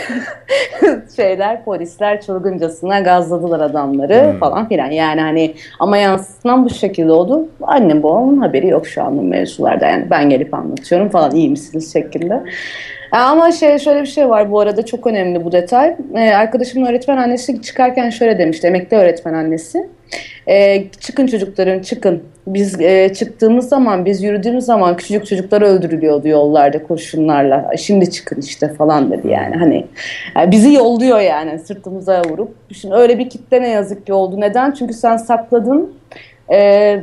şeyler polisler çılgıncasına gazladılar adamları hmm. falan filan. Yani hani ama yansıtılan bu şekilde oldu. Annem babamın haberi yok şu an mevzularda. Yani ben gelip anlatıyorum falan iyi misiniz şeklinde. Ama şey şöyle bir şey var bu arada çok önemli bu detay. Ee, arkadaşımın öğretmen annesi çıkarken şöyle demişti. Emekli öğretmen annesi. Ee, çıkın çocukların çıkın. Biz e, çıktığımız zaman biz yürüdüğümüz zaman küçücük çocuklar öldürülüyordu yollarda kurşunlarla. Şimdi çıkın işte falan dedi yani. Hani yani bizi yolluyor yani sırtımıza vurup. Şimdi öyle bir kitle ne yazık ki oldu. Neden? Çünkü sen sakladın e,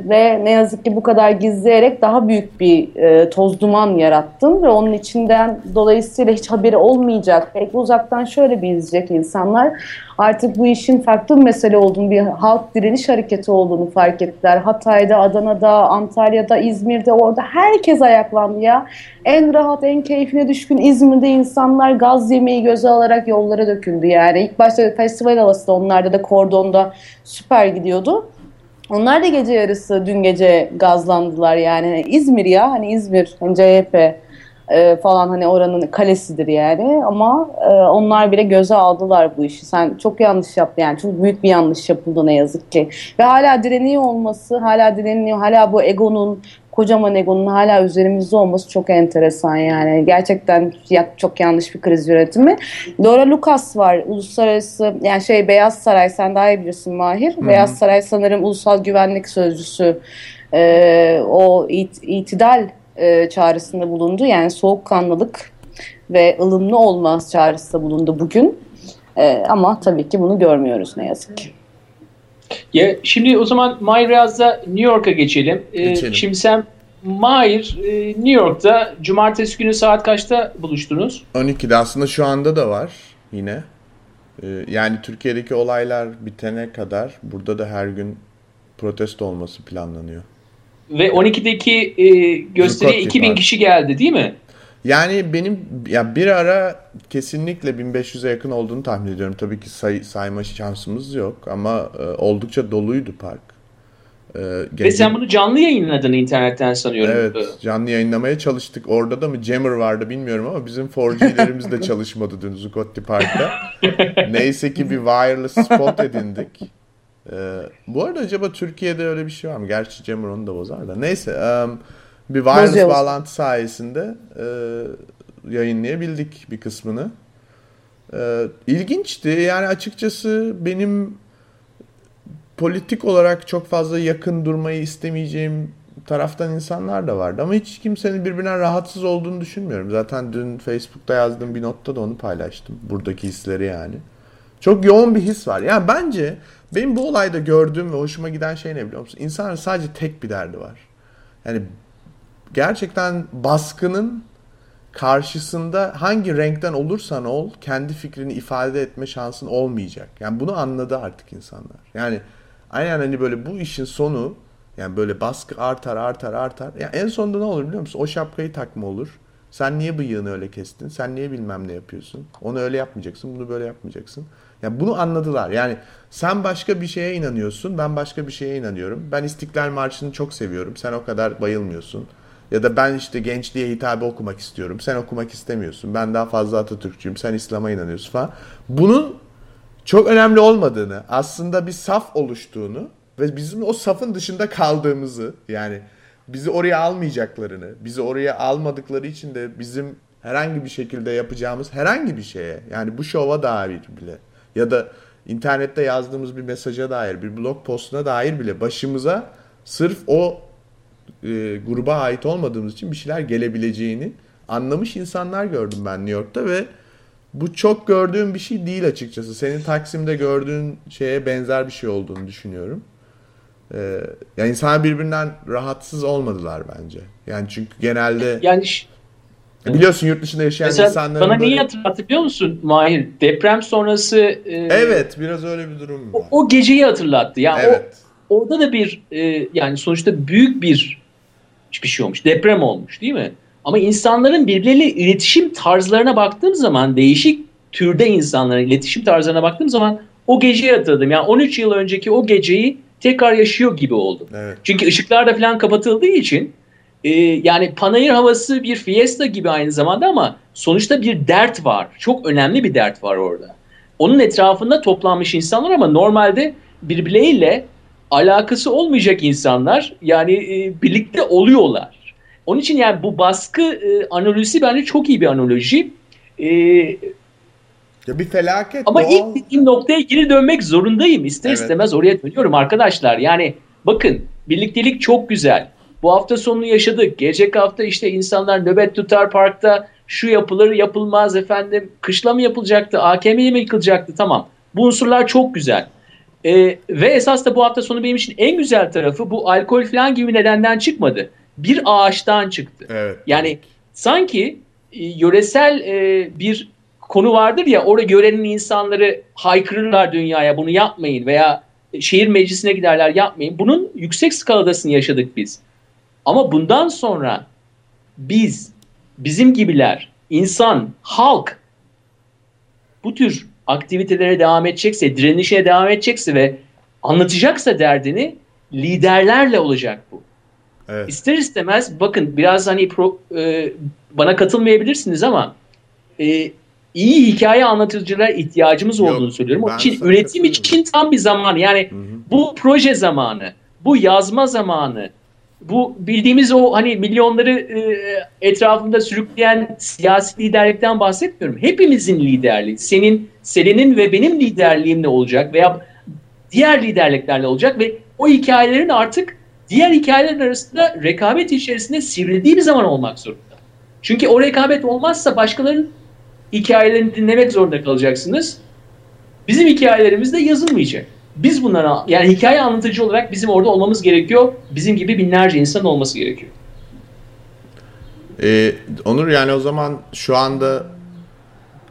ve ne yazık ki bu kadar gizleyerek daha büyük bir e, toz duman yarattın ve onun içinden dolayısıyla hiç haberi olmayacak. Belki uzaktan şöyle bir izleyecek insanlar artık bu işin farklı bir mesele olduğunu, bir halk direniş hareketi olduğunu fark ettiler. Hatay'da, Adana'da, Antalya'da, İzmir'de orada herkes ayaklandı ya. En rahat, en keyfine düşkün İzmir'de insanlar gaz yemeği göze alarak yollara döküldü yani. İlk başta festival havası da onlarda da kordonda süper gidiyordu. Onlar da gece yarısı dün gece gazlandılar yani. İzmir ya hani İzmir, hani CHP e, falan hani oranın kalesidir yani ama e, onlar bile göze aldılar bu işi. Sen çok yanlış yaptın yani çok büyük bir yanlış yapıldı ne yazık ki. Ve hala direniyor olması, hala direniyor, hala bu egonun kocaman egonun hala üzerimizde olması çok enteresan yani. Gerçekten çok yanlış bir kriz yönetimi. Dora Lucas var. Uluslararası yani şey Beyaz Saray sen daha iyi bilirsin Mahir. Hı-hı. Beyaz Saray sanırım ulusal güvenlik sözcüsü. Ee, o it, itidal e, çağrısında bulundu. Yani soğukkanlılık ve ılımlı olmaz çağrısında bulundu bugün. E, ama tabii ki bunu görmüyoruz ne yazık ki. Ya şimdi o zaman Mahir Yaz'da New York'a geçelim. Ee, geçelim. Şimdi sen Mahir e, New York'ta cumartesi günü saat kaçta buluştunuz? 12'de aslında şu anda da var yine. Ee, yani Türkiye'deki olaylar bitene kadar burada da her gün protesto olması planlanıyor. Ve 12'deki e, gösteriye 2000 kişi geldi değil mi? Yani benim ya bir ara kesinlikle 1500'e yakın olduğunu tahmin ediyorum. Tabii ki say, sayma şansımız yok ama e, oldukça doluydu park. E, Ve sen bunu canlı yayınladın internetten sanıyorum. Evet canlı yayınlamaya çalıştık. Orada da mı Jammer vardı bilmiyorum ama bizim 4G'lerimiz de çalışmadı dün Zuccotti Park'ta. Neyse ki bir wireless spot edindik. Ee, bu arada acaba Türkiye'de öyle bir şey var mı? Gerçi Jammer onu da bozar da. Neyse. Um, bir wireless Bozuyor. bağlantı sayesinde e, yayınlayabildik bir kısmını. E, ilginçti. Yani açıkçası benim politik olarak çok fazla yakın durmayı istemeyeceğim taraftan insanlar da vardı. Ama hiç kimsenin birbirinden rahatsız olduğunu düşünmüyorum. Zaten dün Facebook'ta yazdığım bir notta da onu paylaştım. Buradaki hisleri yani. Çok yoğun bir his var. Yani bence benim bu olayda gördüğüm ve hoşuma giden şey ne biliyor musun? İnsanların sadece tek bir derdi var. Yani gerçekten baskının karşısında hangi renkten olursan ol kendi fikrini ifade etme şansın olmayacak. Yani bunu anladı artık insanlar. Yani aynen hani böyle bu işin sonu yani böyle baskı artar artar artar. Yani en sonunda ne olur biliyor musun? O şapkayı takma olur. Sen niye bıyığını öyle kestin? Sen niye bilmem ne yapıyorsun? Onu öyle yapmayacaksın, bunu böyle yapmayacaksın. Yani bunu anladılar. Yani sen başka bir şeye inanıyorsun, ben başka bir şeye inanıyorum. Ben İstiklal Marşı'nı çok seviyorum. Sen o kadar bayılmıyorsun. Ya da ben işte gençliğe hitabe okumak istiyorum. Sen okumak istemiyorsun. Ben daha fazla Atatürkçüyüm. Sen İslam'a inanıyorsun falan. Bunun çok önemli olmadığını, aslında bir saf oluştuğunu ve bizim o safın dışında kaldığımızı yani bizi oraya almayacaklarını, bizi oraya almadıkları için de bizim herhangi bir şekilde yapacağımız herhangi bir şeye yani bu şova dair bile ya da internette yazdığımız bir mesaja dair, bir blog postuna dair bile başımıza sırf o e, gruba ait olmadığımız için bir şeyler gelebileceğini anlamış insanlar gördüm ben New York'ta ve bu çok gördüğüm bir şey değil açıkçası. Senin Taksim'de gördüğün şeye benzer bir şey olduğunu düşünüyorum. Ee, yani insanlar birbirinden rahatsız olmadılar bence. Yani çünkü genelde yani biliyorsun yurt dışında yaşayan Mesela insanların bana böyle... neyi hatırlattı biliyor musun Mahir? Deprem sonrası e, Evet, biraz öyle bir durum var. O, o geceyi hatırlattı. Yani evet. o orada da bir e, yani sonuçta büyük bir bir şey olmuş. Deprem olmuş değil mi? Ama insanların birbirleriyle iletişim tarzlarına baktığım zaman değişik türde insanların iletişim tarzlarına baktığım zaman o geceyi hatırladım. Yani 13 yıl önceki o geceyi tekrar yaşıyor gibi oldum. Evet. Çünkü ışıklar da falan kapatıldığı için e, yani panayır havası bir fiesta gibi aynı zamanda ama sonuçta bir dert var. Çok önemli bir dert var orada. Onun etrafında toplanmış insanlar ama normalde birbirleriyle alakası olmayacak insanlar yani e, birlikte oluyorlar. Onun için yani bu baskı e, analojisi bence çok iyi bir analoji. E, ya bir felaket. Ama doğal. ilk dediğim noktaya geri dönmek zorundayım. İster evet. istemez oraya dönüyorum arkadaşlar. Yani bakın birliktelik çok güzel. Bu hafta sonunu yaşadık. Gelecek hafta işte insanlar nöbet tutar parkta şu yapılır yapılmaz efendim. Kışla mı yapılacaktı? AKM'ye mi yıkılacaktı? Tamam. Bu unsurlar çok güzel. Ee, ve esas da bu hafta sonu benim için en güzel tarafı bu alkol falan gibi nedenden çıkmadı bir ağaçtan çıktı. Evet. Yani sanki e, yöresel e, bir konu vardır ya orada görenin insanları haykırırlar dünyaya bunu yapmayın veya şehir meclisine giderler yapmayın. Bunun yüksek skaladasını yaşadık biz. Ama bundan sonra biz, bizim gibiler, insan, halk bu tür aktivitelere devam edecekse, direnişe devam edecekse ve anlatacaksa derdini liderlerle olacak bu. Evet. İster istemez bakın biraz hani pro, e, bana katılmayabilirsiniz ama e, iyi hikaye anlatıcılara ihtiyacımız Yok, olduğunu söylüyorum. Onun için üretim için tam bir zaman yani hı hı. bu proje zamanı, bu yazma zamanı, bu bildiğimiz o hani milyonları e, etrafında sürükleyen siyasi liderlikten bahsetmiyorum. Hepimizin liderliği, senin, Selin'in ve benim liderliğimle olacak veya diğer liderliklerle olacak ve o hikayelerin artık diğer hikayelerin arasında rekabet içerisinde sivrildiği bir zaman olmak zorunda. Çünkü o rekabet olmazsa başkalarının hikayelerini dinlemek zorunda kalacaksınız. Bizim hikayelerimiz de yazılmayacak. Biz bunlara yani hikaye anlatıcı olarak bizim orada olmamız gerekiyor. Bizim gibi binlerce insan olması gerekiyor. Ee, Onur yani o zaman şu anda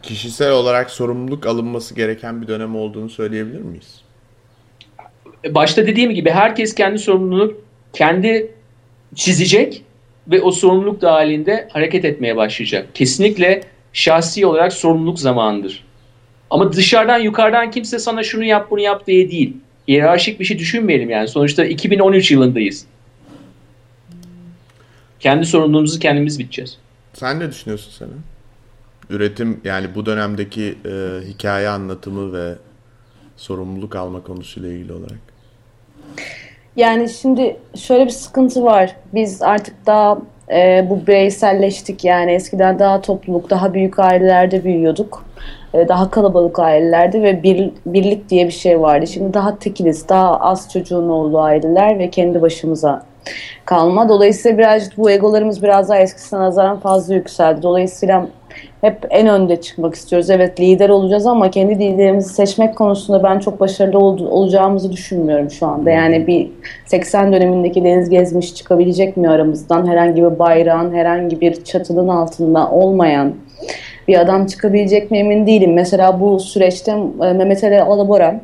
kişisel olarak sorumluluk alınması gereken bir dönem olduğunu söyleyebilir miyiz? Başta dediğim gibi herkes kendi sorumluluğunu kendi çizecek ve o sorumluluk dahilinde hareket etmeye başlayacak. Kesinlikle şahsi olarak sorumluluk zamanıdır. Ama dışarıdan yukarıdan kimse sana şunu yap bunu yap diye değil. Hiyerarşik bir şey düşünmeyelim yani. Sonuçta 2013 yılındayız. Kendi sorumluluğumuzu kendimiz biteceğiz. Sen ne düşünüyorsun sana? Üretim yani bu dönemdeki e, hikaye anlatımı ve sorumluluk alma konusuyla ilgili olarak. Yani şimdi şöyle bir sıkıntı var. Biz artık daha e, bu bireyselleştik. Yani eskiden daha topluluk, daha büyük ailelerde büyüyorduk. E, daha kalabalık ailelerde ve bir, birlik diye bir şey vardı. Şimdi daha tekiliz, daha az çocuğun olduğu aileler ve kendi başımıza kalma. Dolayısıyla birazcık bu egolarımız biraz daha eskisine nazaran fazla yükseldi. Dolayısıyla hep en önde çıkmak istiyoruz. Evet lider olacağız ama kendi liderimizi seçmek konusunda ben çok başarılı ol, olacağımızı düşünmüyorum şu anda. Yani bir 80 dönemindeki Deniz Gezmiş çıkabilecek mi aramızdan? Herhangi bir bayrağın, herhangi bir çatının altında olmayan bir adam çıkabilecek mi emin değilim. Mesela bu süreçte e, Mehmet Ali Alabora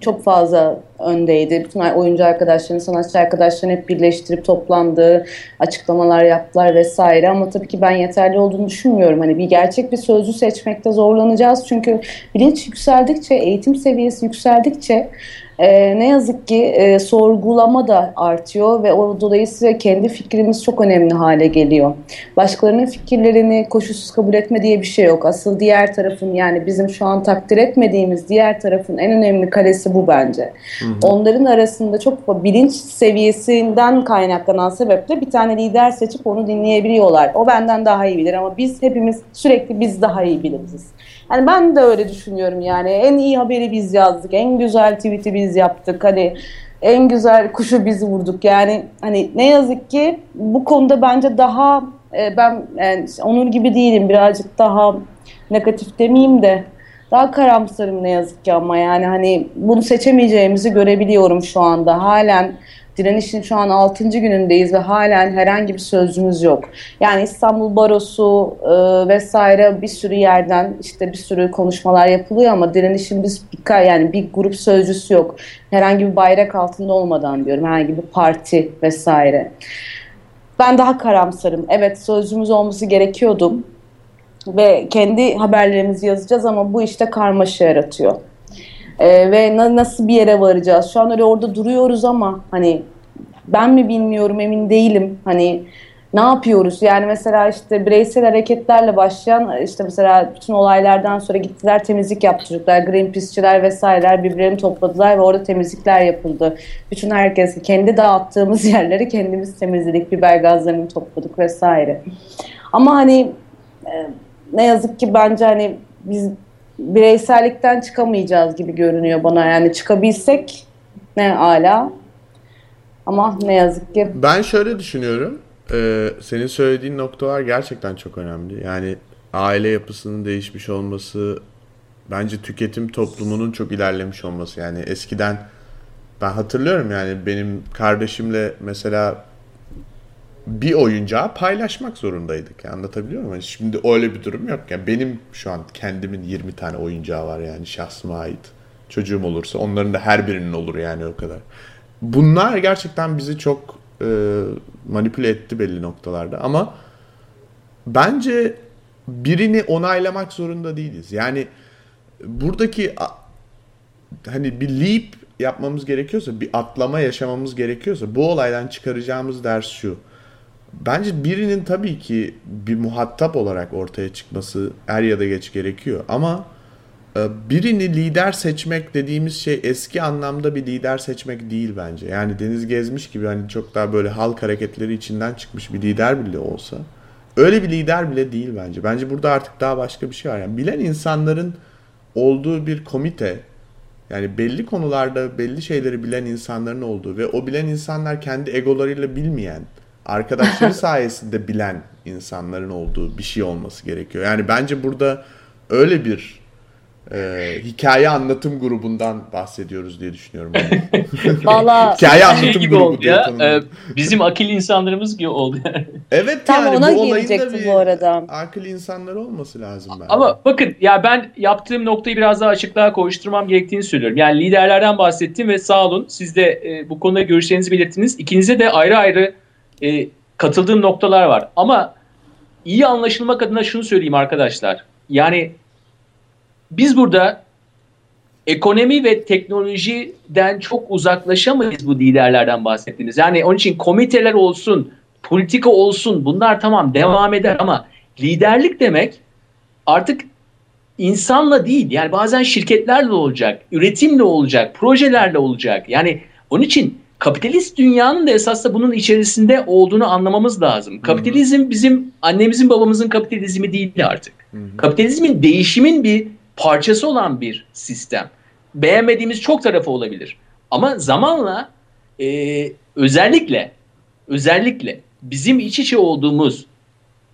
çok fazla öndeydi. Bütün oyuncu arkadaşlarını, sanatçı arkadaşlarını hep birleştirip toplandığı açıklamalar yaptılar vesaire. Ama tabii ki ben yeterli olduğunu düşünmüyorum. Hani bir gerçek bir sözcü seçmekte zorlanacağız. Çünkü bilinç yükseldikçe, eğitim seviyesi yükseldikçe e, ne yazık ki e, sorgulama da artıyor ve o dolayısıyla kendi fikrimiz çok önemli hale geliyor. Başkalarının fikirlerini koşulsuz kabul etme diye bir şey yok. Asıl diğer tarafın yani bizim şu an takdir etmediğimiz diğer tarafın en önemli kalesi bu bence. Hı hı. Onların arasında çok bilinç seviyesinden kaynaklanan sebeple bir tane lider seçip onu dinleyebiliyorlar. O benden daha iyi bilir ama biz hepimiz sürekli biz daha iyi biliriz. Yani ben de öyle düşünüyorum yani. En iyi haberi biz yazdık. En güzel tweet'i biz yaptık. Hani en güzel kuşu biz vurduk. Yani hani ne yazık ki bu konuda bence daha e, ben yani Onur gibi değilim. Birazcık daha negatif demeyeyim de daha karamsarım ne yazık ki ama yani hani bunu seçemeyeceğimizi görebiliyorum şu anda. Halen Direnişin şu an 6. günündeyiz ve halen herhangi bir sözcüğümüz yok. Yani İstanbul Barosu e, vesaire bir sürü yerden işte bir sürü konuşmalar yapılıyor ama direnişin biz yani bir grup sözcüsü yok. Herhangi bir bayrak altında olmadan diyorum. Herhangi bir parti vesaire. Ben daha karamsarım. Evet sözcüğümüz olması gerekiyordu ve kendi haberlerimizi yazacağız ama bu işte karmaşa yaratıyor. Ee, ve na- nasıl bir yere varacağız? Şu an öyle orada duruyoruz ama hani ben mi bilmiyorum emin değilim. Hani ne yapıyoruz? Yani mesela işte bireysel hareketlerle başlayan işte mesela bütün olaylardan sonra gittiler temizlik yaptı çocuklar. Greenpeace'çiler vesaireler birbirlerini topladılar ve orada temizlikler yapıldı. Bütün herkes kendi dağıttığımız yerleri kendimiz temizledik. Biber gazlarını topladık vesaire. Ama hani e, ne yazık ki bence hani biz bireysellikten çıkamayacağız gibi görünüyor bana. Yani çıkabilsek ne ala ama ne yazık ki. Ben şöyle düşünüyorum. Ee, senin söylediğin noktalar gerçekten çok önemli. Yani aile yapısının değişmiş olması, bence tüketim toplumunun çok ilerlemiş olması. Yani eskiden ben hatırlıyorum yani benim kardeşimle mesela bir oyuncağı paylaşmak zorundaydık. Anlatabiliyor muyum? Yani şimdi öyle bir durum yok. Yani benim şu an kendimin 20 tane oyuncağı var yani şahsıma ait. Çocuğum olursa onların da her birinin olur yani o kadar. Bunlar gerçekten bizi çok e, manipüle etti belli noktalarda ama bence birini onaylamak zorunda değiliz. Yani buradaki hani bir leap yapmamız gerekiyorsa, bir atlama yaşamamız gerekiyorsa bu olaydan çıkaracağımız ders şu Bence birinin tabii ki bir muhatap olarak ortaya çıkması er ya da geç gerekiyor. Ama e, birini lider seçmek dediğimiz şey eski anlamda bir lider seçmek değil bence. Yani Deniz Gezmiş gibi hani çok daha böyle halk hareketleri içinden çıkmış bir lider bile olsa öyle bir lider bile değil bence. Bence burada artık daha başka bir şey var. Yani bilen insanların olduğu bir komite yani belli konularda belli şeyleri bilen insanların olduğu ve o bilen insanlar kendi egolarıyla bilmeyen arkadaşları sayesinde bilen insanların olduğu bir şey olması gerekiyor. Yani bence burada öyle bir e, hikaye anlatım grubundan bahsediyoruz diye düşünüyorum. Valla hikaye anlatım şey gibi grubu oldu ya. E, bizim akil insanlarımız gibi oldu yani. Evet Tam yani ona bu bir bu arada. akil insanlar olması lazım bence. Ama bakın ya ben yaptığım noktayı biraz daha açıklığa koşturmam gerektiğini söylüyorum. Yani liderlerden bahsettim ve sağ olun siz de e, bu konuda görüşlerinizi belirttiniz. İkinize de ayrı ayrı e, katıldığım noktalar var. Ama iyi anlaşılmak adına şunu söyleyeyim arkadaşlar. Yani biz burada ekonomi ve teknolojiden çok uzaklaşamayız bu liderlerden bahsettiğiniz. Yani onun için komiteler olsun, politika olsun bunlar tamam devam eder ama liderlik demek artık insanla değil. Yani bazen şirketlerle olacak, üretimle olacak, projelerle olacak. Yani onun için kapitalist dünyanın da esas da bunun içerisinde olduğunu anlamamız lazım. Kapitalizm bizim annemizin babamızın kapitalizmi değil artık. Kapitalizmin değişimin bir parçası olan bir sistem. Beğenmediğimiz çok tarafı olabilir. Ama zamanla e, özellikle özellikle bizim iç içe olduğumuz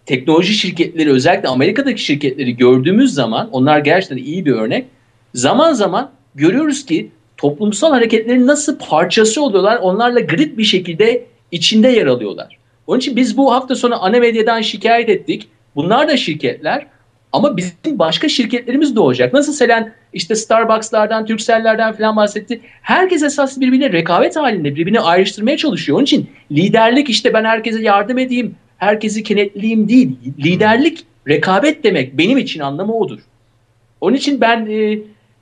teknoloji şirketleri özellikle Amerika'daki şirketleri gördüğümüz zaman onlar gerçekten iyi bir örnek. Zaman zaman görüyoruz ki toplumsal hareketlerin nasıl parçası oluyorlar onlarla grid bir şekilde içinde yer alıyorlar. Onun için biz bu hafta sonu ana medyadan şikayet ettik. Bunlar da şirketler ama bizim başka şirketlerimiz doğacak. Nasıl Selen işte Starbucks'lardan, Turkcell'lerden falan bahsetti. Herkes esas birbirine rekabet halinde birbirini ayrıştırmaya çalışıyor. Onun için liderlik işte ben herkese yardım edeyim, herkesi kenetleyeyim değil. Liderlik rekabet demek benim için anlamı odur. Onun için ben e,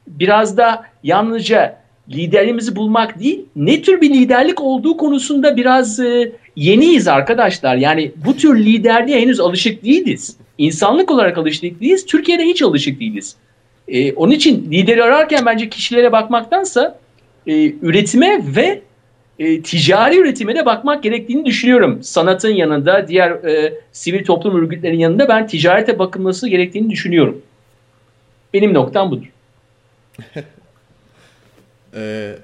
biraz da yalnızca liderimizi bulmak değil, ne tür bir liderlik olduğu konusunda biraz e, yeniyiz arkadaşlar. Yani bu tür liderliğe henüz alışık değiliz. İnsanlık olarak alışık değiliz. Türkiye'de hiç alışık değiliz. E, onun için lideri ararken bence kişilere bakmaktansa e, üretime ve e, ticari üretime de bakmak gerektiğini düşünüyorum. Sanatın yanında, diğer e, sivil toplum örgütlerinin yanında ben ticarete bakılması gerektiğini düşünüyorum. Benim noktam budur. ee,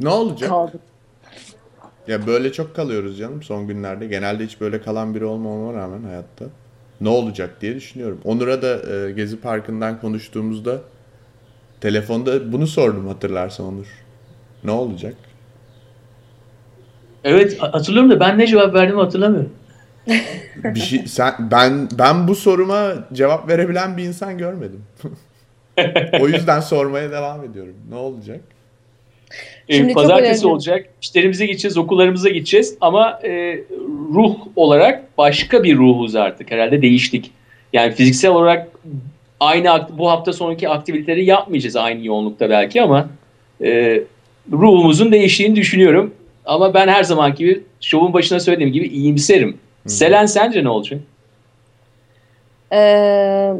ne olacak? Kaldık. Ya böyle çok kalıyoruz canım son günlerde. Genelde hiç böyle kalan biri olmama rağmen hayatta. Ne olacak diye düşünüyorum. Onur'a da e, Gezi Parkı'ndan konuştuğumuzda telefonda bunu sordum hatırlarsan Onur. Ne olacak? Evet hatırlıyorum da ben ne cevap verdim hatırlamıyorum. bir şey sen ben ben bu soruma cevap verebilen bir insan görmedim. o yüzden sormaya devam ediyorum. Ne olacak? Ee, Şimdi Pazartesi olacak. İşlerimize gideceğiz, okullarımıza gideceğiz ama e, ruh olarak başka bir ruhuz artık. Herhalde değiştik. Yani fiziksel olarak aynı bu hafta sonraki aktiviteleri yapmayacağız aynı yoğunlukta belki ama e, ruhumuzun değiştiğini düşünüyorum. Ama ben her zaman gibi şovun başına söylediğim gibi iyimserim. Hmm. Selen sence ne olacak? Ee,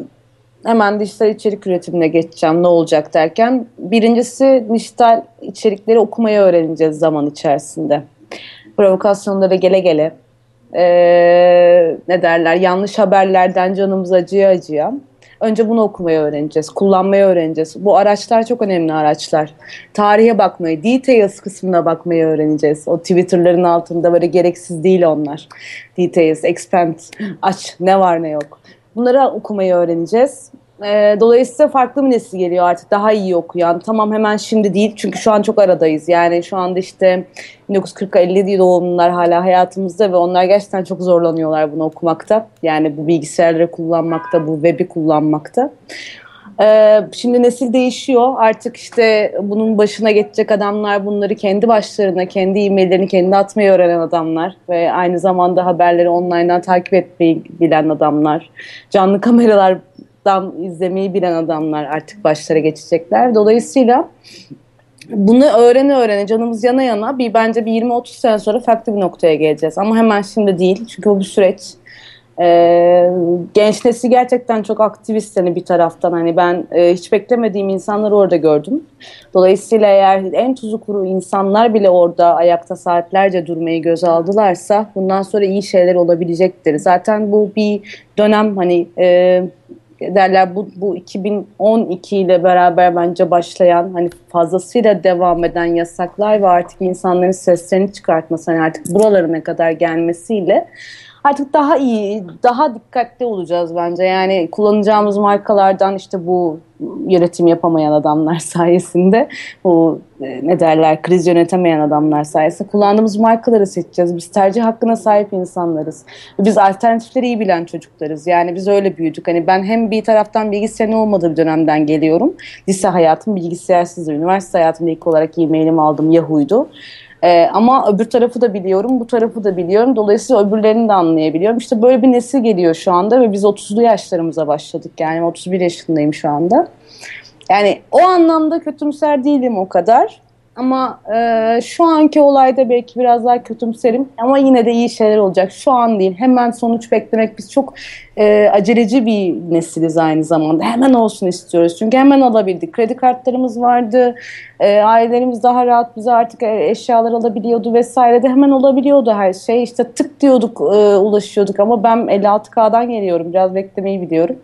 hemen dijital içerik üretimine geçeceğim ne olacak derken. Birincisi dijital içerikleri okumayı öğreneceğiz zaman içerisinde. Provokasyonlara gele gele. Ee, ne derler yanlış haberlerden canımız acıya acıya. Önce bunu okumayı öğreneceğiz, kullanmayı öğreneceğiz. Bu araçlar çok önemli araçlar. Tarihe bakmayı, details kısmına bakmayı öğreneceğiz. O Twitter'ların altında böyle gereksiz değil onlar. Details, expand, aç, ne var ne yok. Bunları okumayı öğreneceğiz. E, dolayısıyla farklı bir nesil geliyor artık daha iyi okuyan. Tamam hemen şimdi değil çünkü şu an çok aradayız. Yani şu anda işte 1940-50 doğumlular hala hayatımızda ve onlar gerçekten çok zorlanıyorlar bunu okumakta. Yani bu bilgisayarları kullanmakta, bu web'i kullanmakta. Ee, şimdi nesil değişiyor. Artık işte bunun başına geçecek adamlar bunları kendi başlarına, kendi e-maillerini kendi atmayı öğrenen adamlar ve aynı zamanda haberleri online'dan takip etmeyi bilen adamlar. Canlı kameralar dan izlemeyi bilen adamlar artık başlara geçecekler. Dolayısıyla bunu öğrene öğrene canımız yana yana bir bence bir 20-30 sene sonra farklı bir noktaya geleceğiz. Ama hemen şimdi değil. Çünkü bu bir süreç. Ee, genç nesil gerçekten çok aktivist hani bir taraftan hani ben e, hiç beklemediğim insanları orada gördüm. Dolayısıyla eğer en tuzu kuru insanlar bile orada ayakta saatlerce durmayı göz aldılarsa bundan sonra iyi şeyler olabilecektir. Zaten bu bir dönem hani e, derler bu, bu 2012 ile beraber bence başlayan hani fazlasıyla devam eden yasaklar ve artık insanların seslerini çıkartması hani artık buralarına kadar gelmesiyle artık daha iyi, daha dikkatli olacağız bence. Yani kullanacağımız markalardan işte bu yönetim yapamayan adamlar sayesinde, bu e, ne derler kriz yönetemeyen adamlar sayesinde kullandığımız markaları seçeceğiz. Biz tercih hakkına sahip insanlarız. Biz alternatifleri iyi bilen çocuklarız. Yani biz öyle büyüdük. Hani ben hem bir taraftan bilgisayarın olmadığı bir dönemden geliyorum. Lise hayatım bilgisayarsız. Üniversite hayatımda ilk olarak e-mailimi aldım Yahoo'ydu. Ee, ama öbür tarafı da biliyorum, bu tarafı da biliyorum. Dolayısıyla öbürlerini de anlayabiliyorum. İşte böyle bir nesil geliyor şu anda ve biz 30'lu yaşlarımıza başladık. Yani 31 yaşındayım şu anda. Yani o anlamda kötümser değilim o kadar. Ama e, şu anki olayda belki biraz daha kötümserim ama yine de iyi şeyler olacak. Şu an değil. Hemen sonuç beklemek biz çok e, aceleci bir nesiliz aynı zamanda. Hemen olsun istiyoruz. Çünkü hemen alabildik. Kredi kartlarımız vardı. E, ailelerimiz daha rahat bize artık eşyalar alabiliyordu vesaire de hemen olabiliyordu her şey. İşte tık diyorduk e, ulaşıyorduk ama ben 56K'dan geliyorum. Biraz beklemeyi biliyorum.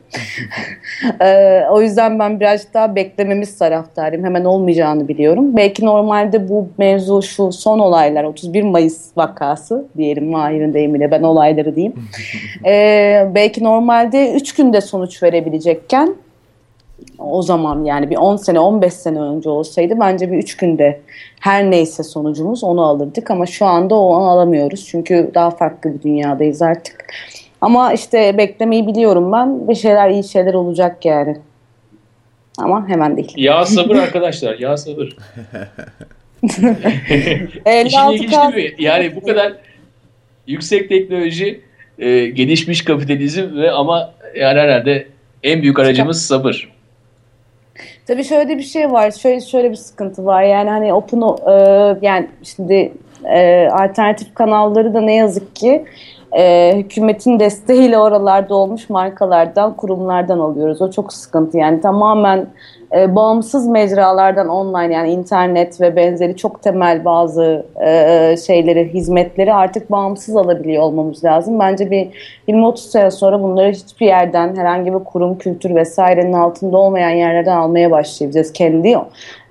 e, o yüzden ben birazcık daha beklememiz taraftarıyım. Hemen olmayacağını biliyorum. Belki normalde bu mevzu şu son olaylar 31 Mayıs vakası diyelim Mahir'in deyimiyle ben olayları diyeyim. e, belki normalde 3 günde sonuç verebilecekken o zaman yani bir 10 sene 15 sene önce olsaydı bence bir 3 günde her neyse sonucumuz onu alırdık ama şu anda onu alamıyoruz çünkü daha farklı bir dünyadayız artık. Ama işte beklemeyi biliyorum ben bir şeyler iyi şeyler olacak yani. Ama hemen değil. Ya sabır arkadaşlar ya sabır. İşin ilginç değil mi? Yani bu kadar yüksek teknoloji e, gelişmiş kapitalizm ve ama yani herhalde en büyük aracımız sabır. Tabii şöyle bir şey var. Şöyle şöyle bir sıkıntı var. Yani hani Open e, yani şimdi e, alternatif kanalları da ne yazık ki e, hükümetin desteğiyle oralarda olmuş markalardan, kurumlardan alıyoruz. O çok sıkıntı yani tamamen e, bağımsız mecralardan online yani internet ve benzeri çok temel bazı e, şeyleri, hizmetleri artık bağımsız alabiliyor olmamız lazım. Bence bir 20-30 sene sonra bunları hiçbir yerden herhangi bir kurum, kültür vesairenin altında olmayan yerlerden almaya başlayacağız. Kendi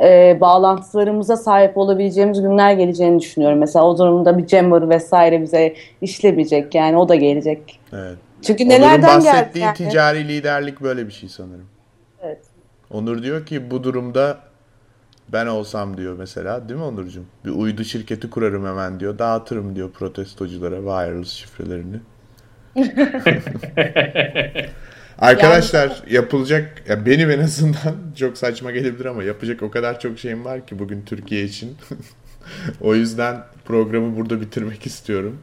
e, bağlantılarımıza sahip olabileceğimiz günler geleceğini düşünüyorum. Mesela o durumda bir Jammer vesaire bize işlemeyecek yani o da gelecek. Evet. Çünkü nelerden Onur'un geldi bahsettiği yani? ticari liderlik böyle bir şey sanırım. Onur diyor ki bu durumda ben olsam diyor mesela değil mi Onurcuğum? Bir uydu şirketi kurarım hemen diyor. Dağıtırım diyor protestoculara wireless şifrelerini. Arkadaşlar yapılacak ya benim en azından çok saçma gelebilir ama yapacak o kadar çok şeyim var ki bugün Türkiye için. o yüzden programı burada bitirmek istiyorum.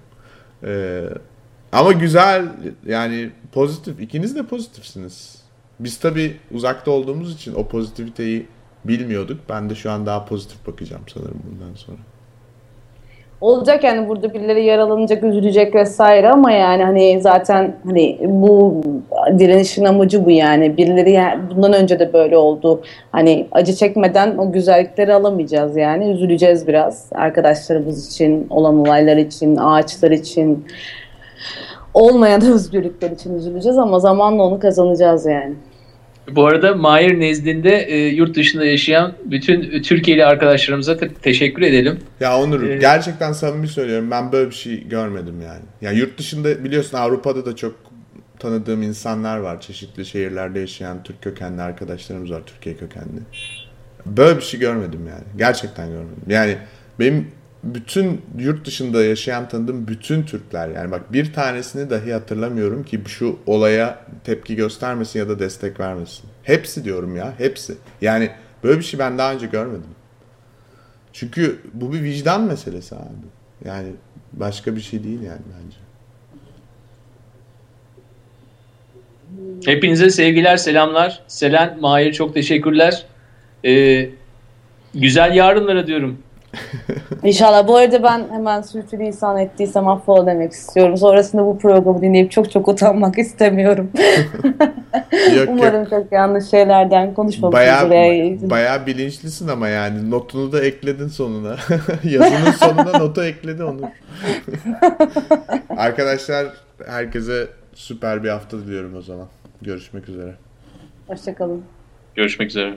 Ee, ama güzel yani pozitif. İkiniz de pozitifsiniz. Biz tabii uzakta olduğumuz için o pozitiviteyi bilmiyorduk. Ben de şu an daha pozitif bakacağım sanırım bundan sonra. olacak yani burada birileri yaralanacak, üzülecek vesaire ama yani hani zaten hani bu direnişin amacı bu yani. Birileri yani bundan önce de böyle oldu. Hani acı çekmeden o güzellikleri alamayacağız yani. Üzüleceğiz biraz arkadaşlarımız için, olan olaylar için, ağaçlar için, olmayan özgürlükler için üzüleceğiz ama zamanla onu kazanacağız yani. Bu arada Mahir nezdinde e, yurt dışında yaşayan bütün Türkiye'li arkadaşlarımıza te- teşekkür edelim. Ya Onur Ee, gerçekten samimi söylüyorum ben böyle bir şey görmedim yani. Ya yurt dışında biliyorsun Avrupa'da da çok tanıdığım insanlar var. Çeşitli şehirlerde yaşayan Türk kökenli arkadaşlarımız var. Türkiye kökenli. Böyle bir şey görmedim yani. Gerçekten görmedim. Yani benim bütün yurt dışında yaşayan tanıdığım bütün Türkler yani bak bir tanesini dahi hatırlamıyorum ki şu olaya tepki göstermesin ya da destek vermesin. Hepsi diyorum ya hepsi. Yani böyle bir şey ben daha önce görmedim. Çünkü bu bir vicdan meselesi abi. Yani başka bir şey değil yani bence. Hepinize sevgiler, selamlar. Selen, Mahir çok teşekkürler. E, güzel yarınlara diyorum. İnşallah. Bu arada ben hemen sürçülisan ettiysem affola demek istiyorum. Sonrasında bu programı dinleyip çok çok utanmak istemiyorum. Yok Umarım yok. çok yanlış şeylerden konuşmamışızdır. Bayağı, bayağı bilinçlisin ama yani notunu da ekledin sonuna. Yazının sonuna notu ekledi Onur. Arkadaşlar herkese süper bir hafta diliyorum o zaman. Görüşmek üzere. Hoşçakalın. Görüşmek üzere.